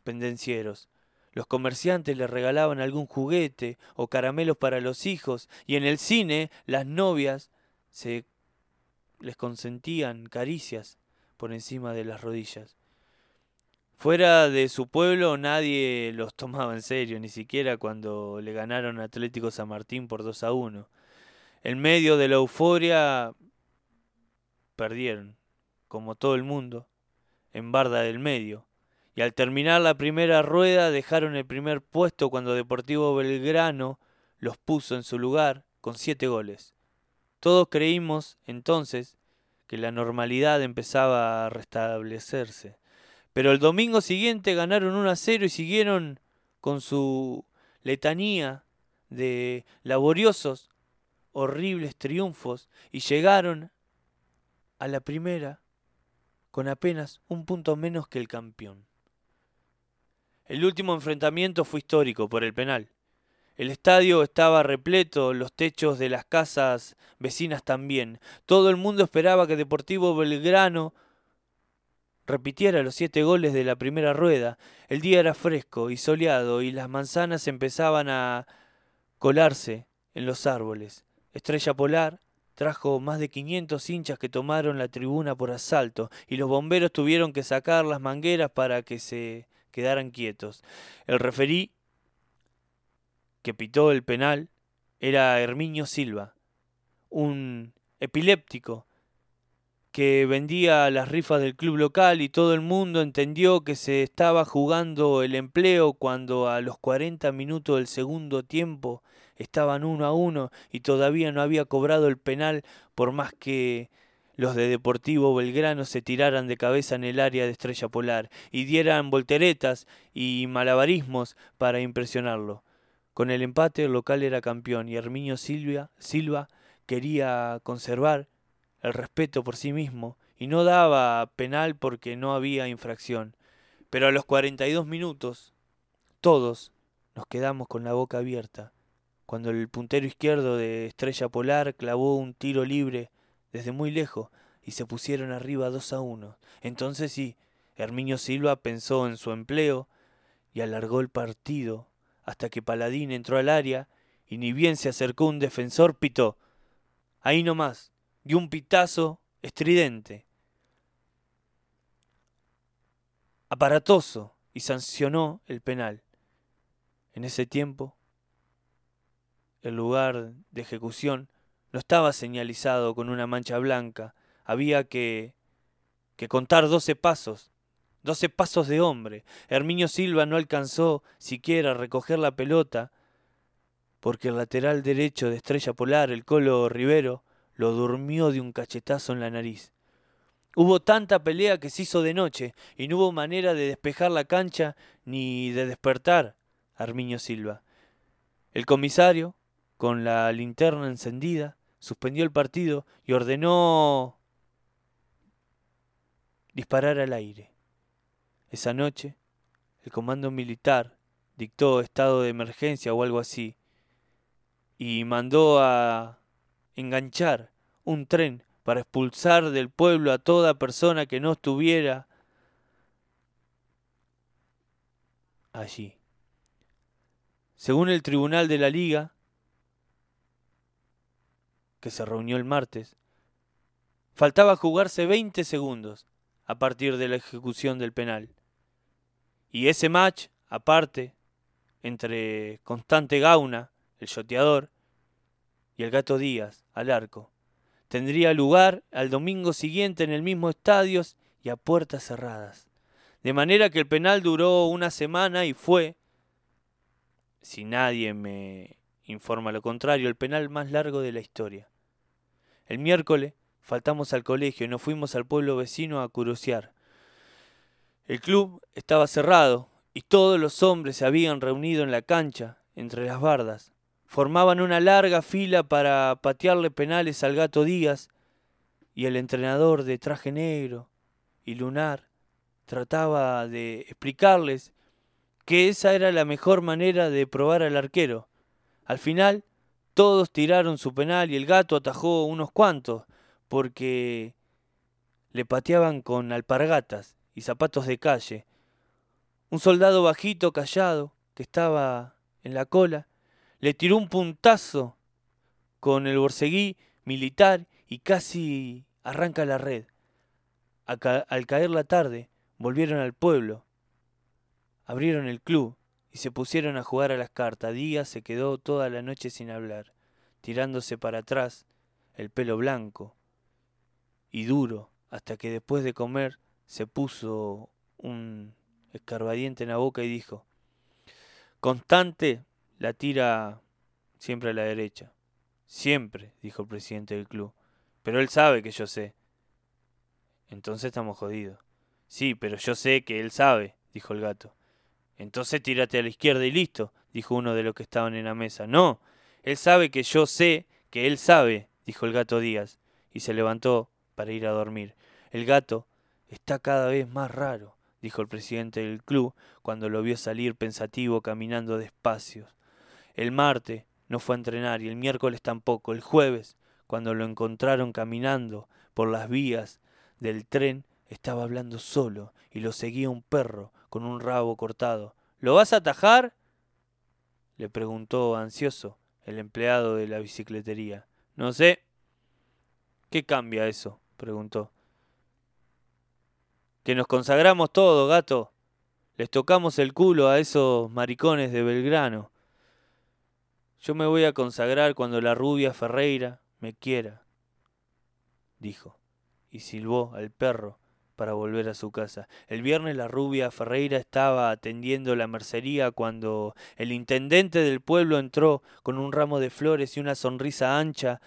[SPEAKER 3] pendencieros. Los comerciantes les regalaban algún juguete o caramelos para los hijos y en el cine las novias se les consentían caricias por encima de las rodillas. Fuera de su pueblo nadie los tomaba en serio, ni siquiera cuando le ganaron Atlético San Martín por 2 a 1. En medio de la euforia perdieron, como todo el mundo, en Barda del Medio. Y al terminar la primera rueda dejaron el primer puesto cuando Deportivo Belgrano los puso en su lugar con siete goles. Todos creímos entonces que la normalidad empezaba a restablecerse. Pero el domingo siguiente ganaron 1 a 0 y siguieron con su letanía de laboriosos, horribles triunfos y llegaron a la primera con apenas un punto menos que el campeón. El último enfrentamiento fue histórico por el penal. El estadio estaba repleto, los techos de las casas vecinas también. Todo el mundo esperaba que Deportivo Belgrano repitiera los siete goles de la primera rueda. El día era fresco y soleado y las manzanas empezaban a colarse en los árboles. Estrella Polar trajo más de 500 hinchas que tomaron la tribuna por asalto y los bomberos tuvieron que sacar las mangueras para que se quedaran quietos. El referí que pitó el penal era Herminio Silva, un epiléptico que vendía las rifas del club local y todo el mundo entendió que se estaba jugando el empleo cuando a los 40 minutos del segundo tiempo estaban uno a uno y todavía no había cobrado el penal por más que los de Deportivo Belgrano se tiraran de cabeza en el área de Estrella Polar y dieran volteretas y malabarismos para impresionarlo. Con el empate el local era campeón y Herminio Silva, Silva quería conservar el respeto por sí mismo y no daba penal porque no había infracción. Pero a los 42 minutos, todos nos quedamos con la boca abierta, cuando el puntero izquierdo de Estrella Polar clavó un tiro libre desde muy lejos y se pusieron arriba 2 a 1. Entonces sí, Herminio Silva pensó en su empleo y alargó el partido hasta que Paladín entró al área y ni bien se acercó un defensor pitó. Ahí nomás, y un pitazo estridente, aparatoso, y sancionó el penal. En ese tiempo, el lugar de ejecución no estaba señalizado con una mancha blanca, había que, que contar doce pasos, doce pasos de hombre. Herminio Silva no alcanzó siquiera a recoger la pelota, porque el lateral derecho de Estrella Polar, el Colo Rivero, lo durmió de un cachetazo en la nariz. Hubo tanta pelea que se hizo de noche y no hubo manera de despejar la cancha ni de despertar a Armiño Silva. El comisario, con la linterna encendida, suspendió el partido y ordenó disparar al aire. Esa noche, el comando militar dictó estado de emergencia o algo así y mandó a enganchar un tren para expulsar del pueblo a toda persona que no estuviera allí. Según el Tribunal de la Liga, que se reunió el martes, faltaba jugarse 20 segundos a partir de la ejecución del penal. Y ese match, aparte, entre Constante Gauna, el yoteador, y el gato Díaz, al arco, tendría lugar al domingo siguiente en el mismo estadio y a puertas cerradas. De manera que el penal duró una semana y fue, si nadie me informa lo contrario, el penal más largo de la historia. El miércoles faltamos al colegio y nos fuimos al pueblo vecino a curosear. El club estaba cerrado y todos los hombres se habían reunido en la cancha, entre las bardas. Formaban una larga fila para patearle penales al gato Díaz y el entrenador de traje negro y lunar trataba de explicarles que esa era la mejor manera de probar al arquero. Al final, todos tiraron su penal y el gato atajó unos cuantos, porque le pateaban con alpargatas y zapatos de calle. Un soldado bajito, callado, que estaba en la cola, le tiró un puntazo con el borceguí militar y casi arranca la red. Al caer la tarde, volvieron al pueblo, abrieron el club y se pusieron a jugar a las cartas. Díaz se quedó toda la noche sin hablar, tirándose para atrás, el pelo blanco y duro, hasta que después de comer se puso un escarbadiente en la boca y dijo, Constante la tira siempre a la derecha. Siempre, dijo el presidente del club. Pero él sabe que yo sé. Entonces estamos jodidos. Sí, pero yo sé que él sabe, dijo el gato. Entonces tírate a la izquierda y listo, dijo uno de los que estaban en la mesa. No, él sabe que yo sé que él sabe, dijo el gato Díaz, y se levantó para ir a dormir. El gato está cada vez más raro, dijo el presidente del club cuando lo vio salir pensativo caminando despacio. El martes no fue a entrenar y el miércoles tampoco. El jueves, cuando lo encontraron caminando por las vías del tren, estaba hablando solo y lo seguía un perro con un rabo cortado. ¿Lo vas a atajar? le preguntó ansioso el empleado de la bicicletería. No sé. ¿Qué cambia eso? preguntó. Que nos consagramos todo, gato. Les tocamos el culo a esos maricones de Belgrano. Yo me voy a consagrar cuando la rubia Ferreira me quiera, dijo, y silbó al perro para volver a su casa. El viernes la rubia Ferreira estaba atendiendo la mercería cuando el intendente del pueblo entró con un ramo de flores y una sonrisa ancha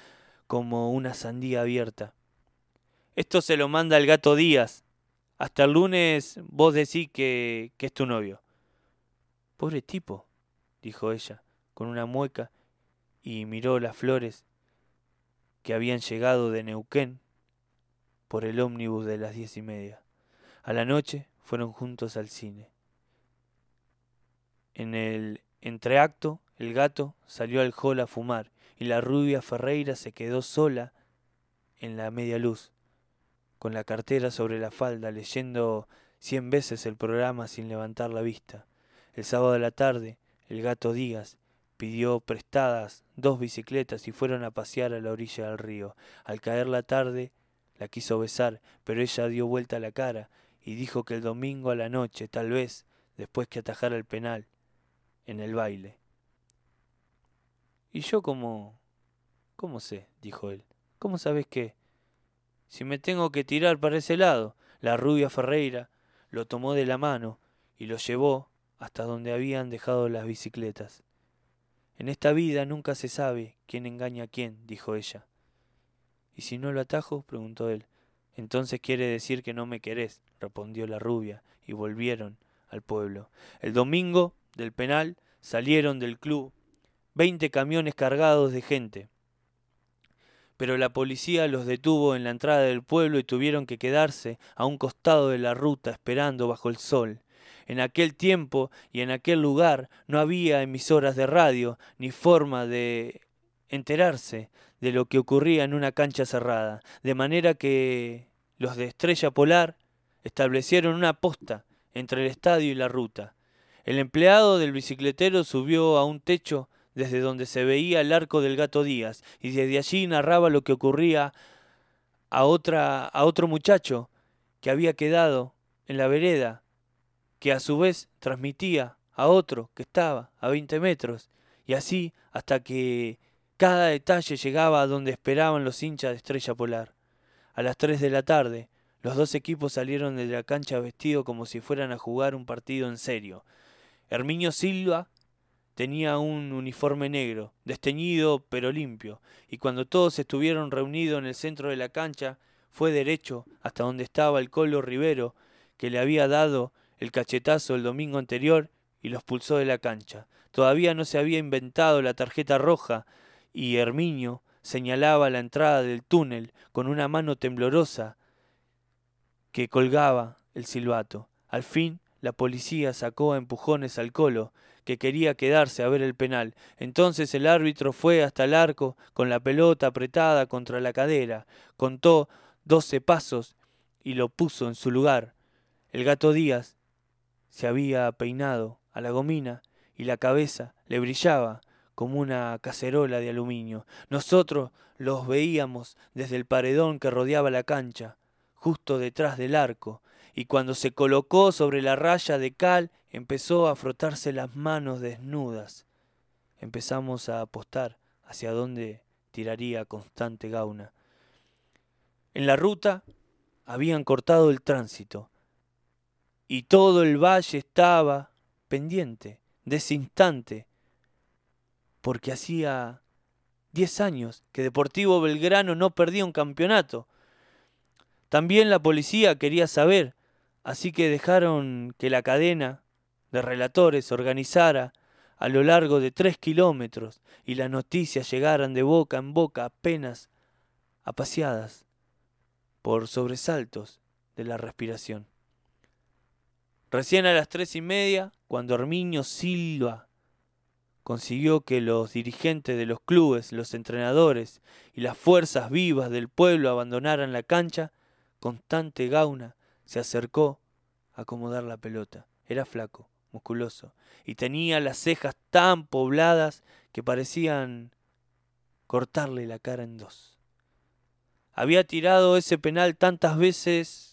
[SPEAKER 3] como una sandía abierta. Esto se lo manda el gato Díaz. Hasta el lunes vos decís que, que es tu novio. Pobre tipo, dijo ella, con una mueca, y miró las flores que habían llegado de Neuquén por el ómnibus de las diez y media. A la noche fueron juntos al cine. En el entreacto, el gato salió al hall a fumar y la rubia Ferreira se quedó sola en la media luz, con la cartera sobre la falda, leyendo cien veces el programa sin levantar la vista. El sábado de la tarde, el gato Díaz pidió prestadas dos bicicletas y fueron a pasear a la orilla del río. Al caer la tarde, la quiso besar, pero ella dio vuelta la cara y dijo que el domingo a la noche, tal vez, después que atajara el penal, en el baile. Y yo como... ¿Cómo sé? dijo él. ¿Cómo sabes qué? Si me tengo que tirar para ese lado. La rubia Ferreira lo tomó de la mano y lo llevó hasta donde habían dejado las bicicletas. En esta vida nunca se sabe quién engaña a quién, dijo ella. ¿Y si no lo atajo? preguntó él. Entonces quiere decir que no me querés, respondió la rubia, y volvieron al pueblo. El domingo del penal salieron del club veinte camiones cargados de gente. Pero la policía los detuvo en la entrada del pueblo y tuvieron que quedarse a un costado de la ruta esperando bajo el sol. En aquel tiempo y en aquel lugar no había emisoras de radio ni forma de enterarse de lo que ocurría en una cancha cerrada, de manera que los de Estrella Polar establecieron una posta entre el estadio y la ruta. El empleado del bicicletero subió a un techo desde donde se veía el arco del gato Díaz y desde allí narraba lo que ocurría a otra a otro muchacho que había quedado en la vereda, que a su vez transmitía a otro que estaba a 20 metros, y así hasta que cada detalle llegaba a donde esperaban los hinchas de Estrella Polar. A las 3 de la tarde, los dos equipos salieron de la cancha vestidos como si fueran a jugar un partido en serio. Herminio Silva tenía un uniforme negro, desteñido pero limpio, y cuando todos estuvieron reunidos en el centro de la cancha, fue derecho hasta donde estaba el Colo Rivero, que le había dado el cachetazo el domingo anterior y los pulsó de la cancha. Todavía no se había inventado la tarjeta roja, y Herminio señalaba la entrada del túnel con una mano temblorosa que colgaba el silbato. Al fin la policía sacó a empujones al colo, que quería quedarse a ver el penal. Entonces el árbitro fue hasta el arco con la pelota apretada contra la cadera, contó doce pasos y lo puso en su lugar. El gato Díaz se había peinado a la gomina y la cabeza le brillaba como una cacerola de aluminio. Nosotros los veíamos desde el paredón que rodeaba la cancha, justo detrás del arco, y cuando se colocó sobre la raya de cal empezó a frotarse las manos desnudas. Empezamos a apostar hacia dónde tiraría Constante Gauna. En la ruta habían cortado el tránsito y todo el valle estaba pendiente de ese instante, porque hacía diez años que Deportivo Belgrano no perdía un campeonato. También la policía quería saber, así que dejaron que la cadena de relatores organizara a lo largo de tres kilómetros y las noticias llegaran de boca en boca apenas apaciadas por sobresaltos de la respiración. Recién a las tres y media, cuando Herminio Silva consiguió que los dirigentes de los clubes, los entrenadores y las fuerzas vivas del pueblo abandonaran la cancha, Constante Gauna se acercó a acomodar la pelota. Era flaco, musculoso, y tenía las cejas tan pobladas que parecían cortarle la cara en dos. Había tirado ese penal tantas veces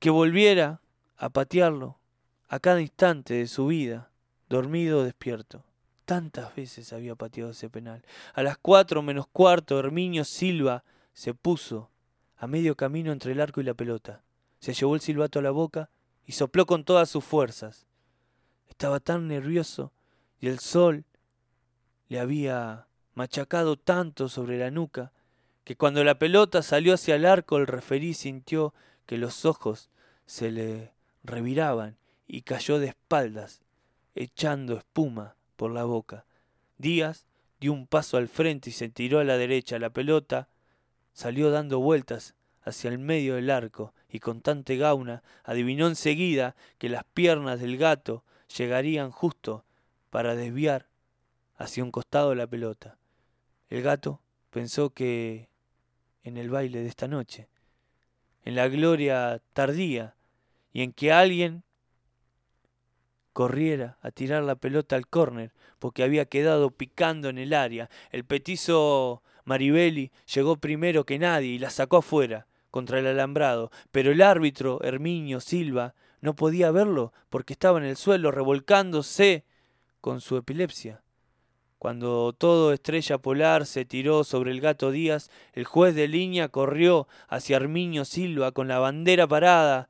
[SPEAKER 3] que volviera a patearlo a cada instante de su vida, dormido o despierto. Tantas veces había pateado ese penal. A las cuatro menos cuarto, Herminio Silva se puso a medio camino entre el arco y la pelota. Se llevó el silbato a la boca y sopló con todas sus fuerzas. Estaba tan nervioso y el sol le había machacado tanto sobre la nuca que cuando la pelota salió hacia el arco el referí sintió que los ojos se le reviraban y cayó de espaldas, echando espuma por la boca. Díaz dio un paso al frente y se tiró a la derecha. La pelota salió dando vueltas hacia el medio del arco y Constante Gauna adivinó enseguida que las piernas del gato llegarían justo para desviar hacia un costado la pelota. El gato pensó que en el baile de esta noche, en la gloria tardía y en que alguien corriera a tirar la pelota al córner porque había quedado picando en el área. El petizo Maribelli llegó primero que nadie y la sacó afuera contra el alambrado, pero el árbitro Herminio Silva no podía verlo porque estaba en el suelo revolcándose con su epilepsia. Cuando todo Estrella Polar se tiró sobre el gato Díaz, el juez de línea corrió hacia Herminio Silva con la bandera parada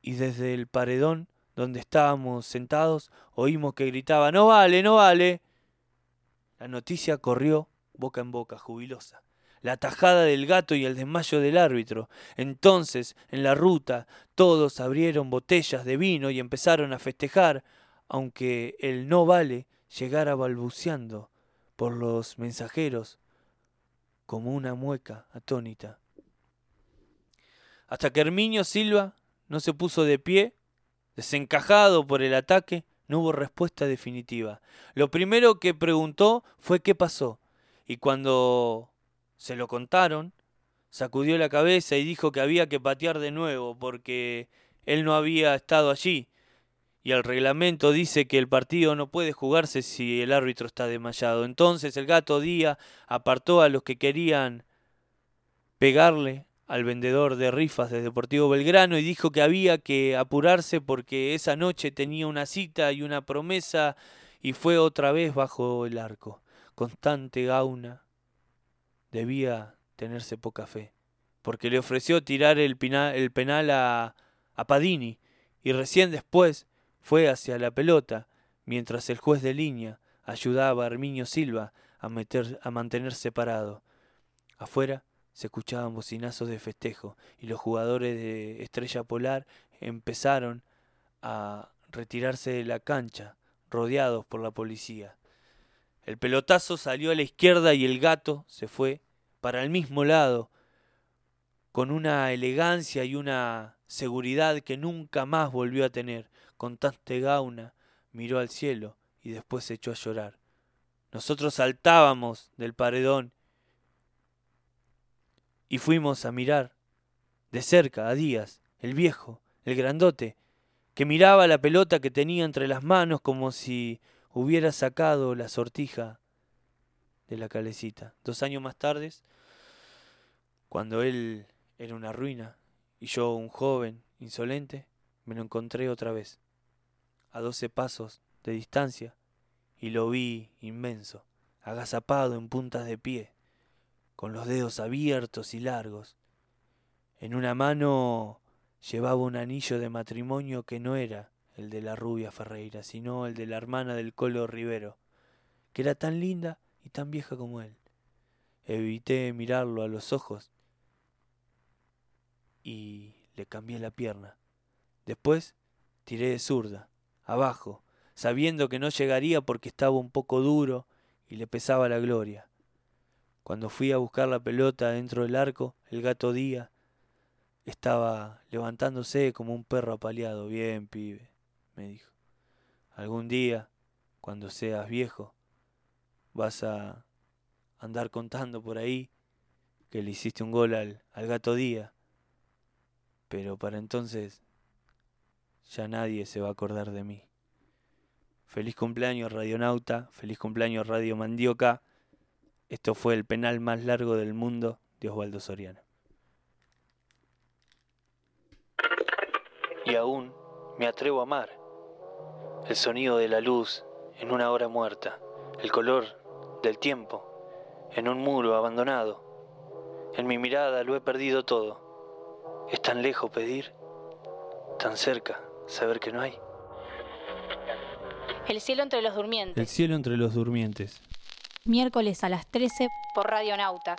[SPEAKER 3] y desde el paredón donde estábamos sentados oímos que gritaba No vale, no vale. La noticia corrió boca en boca, jubilosa. La tajada del gato y el desmayo del árbitro. Entonces, en la ruta, todos abrieron botellas de vino y empezaron a festejar, aunque el no vale llegara balbuceando por los mensajeros como una mueca atónita. Hasta que Herminio Silva no se puso de pie, desencajado por el ataque, no hubo respuesta definitiva. Lo primero que preguntó fue qué pasó, y cuando se lo contaron, sacudió la cabeza y dijo que había que patear de nuevo porque él no había estado allí. Y el reglamento dice que el partido no puede jugarse si el árbitro está desmayado. Entonces el gato Día apartó a los que querían pegarle al vendedor de rifas de Deportivo Belgrano y dijo que había que apurarse porque esa noche tenía una cita y una promesa y fue otra vez bajo el arco. Constante Gauna debía tenerse poca fe, porque le ofreció tirar el penal a, a Padini y recién después fue hacia la pelota, mientras el juez de línea ayudaba a Herminio Silva a, a mantenerse parado. Afuera se escuchaban bocinazos de festejo y los jugadores de Estrella Polar empezaron a retirarse de la cancha, rodeados por la policía. El pelotazo salió a la izquierda y el gato se fue para el mismo lado, con una elegancia y una seguridad que nunca más volvió a tener. Constante Gauna miró al cielo y después se echó a llorar. Nosotros saltábamos del paredón y fuimos a mirar de cerca a Díaz, el viejo, el grandote, que miraba la pelota que tenía entre las manos como si hubiera sacado la sortija de la calecita. Dos años más tarde, cuando él era una ruina y yo un joven insolente, me lo encontré otra vez, a doce pasos de distancia, y lo vi inmenso, agazapado en puntas de pie, con los dedos abiertos y largos. En una mano llevaba un anillo de matrimonio que no era el de la rubia Ferreira, sino el de la hermana del Colo Rivero, que era tan linda y tan vieja como él. Evité mirarlo a los ojos y le cambié la pierna. Después tiré de zurda, abajo, sabiendo que no llegaría porque estaba un poco duro y le pesaba la gloria. Cuando fui a buscar la pelota dentro del arco, el gato Día estaba levantándose como un perro apaleado. Bien, pibe, me dijo. Algún día, cuando seas viejo, vas a andar contando por ahí que le hiciste un gol al, al gato Día. Pero para entonces ya nadie se va a acordar de mí. Feliz cumpleaños Radionauta, feliz cumpleaños Radio Mandioca. Esto fue el penal más largo del mundo de Osvaldo Soriano.
[SPEAKER 10] Y aún me atrevo a amar. El sonido de la luz en una hora muerta, el color del tiempo en un muro abandonado. En mi mirada lo he perdido todo. Es tan lejos pedir, tan cerca saber que no hay.
[SPEAKER 1] El cielo entre los durmientes.
[SPEAKER 3] El cielo entre los durmientes.
[SPEAKER 12] Miércoles a las 13
[SPEAKER 1] Por Radio Nauta.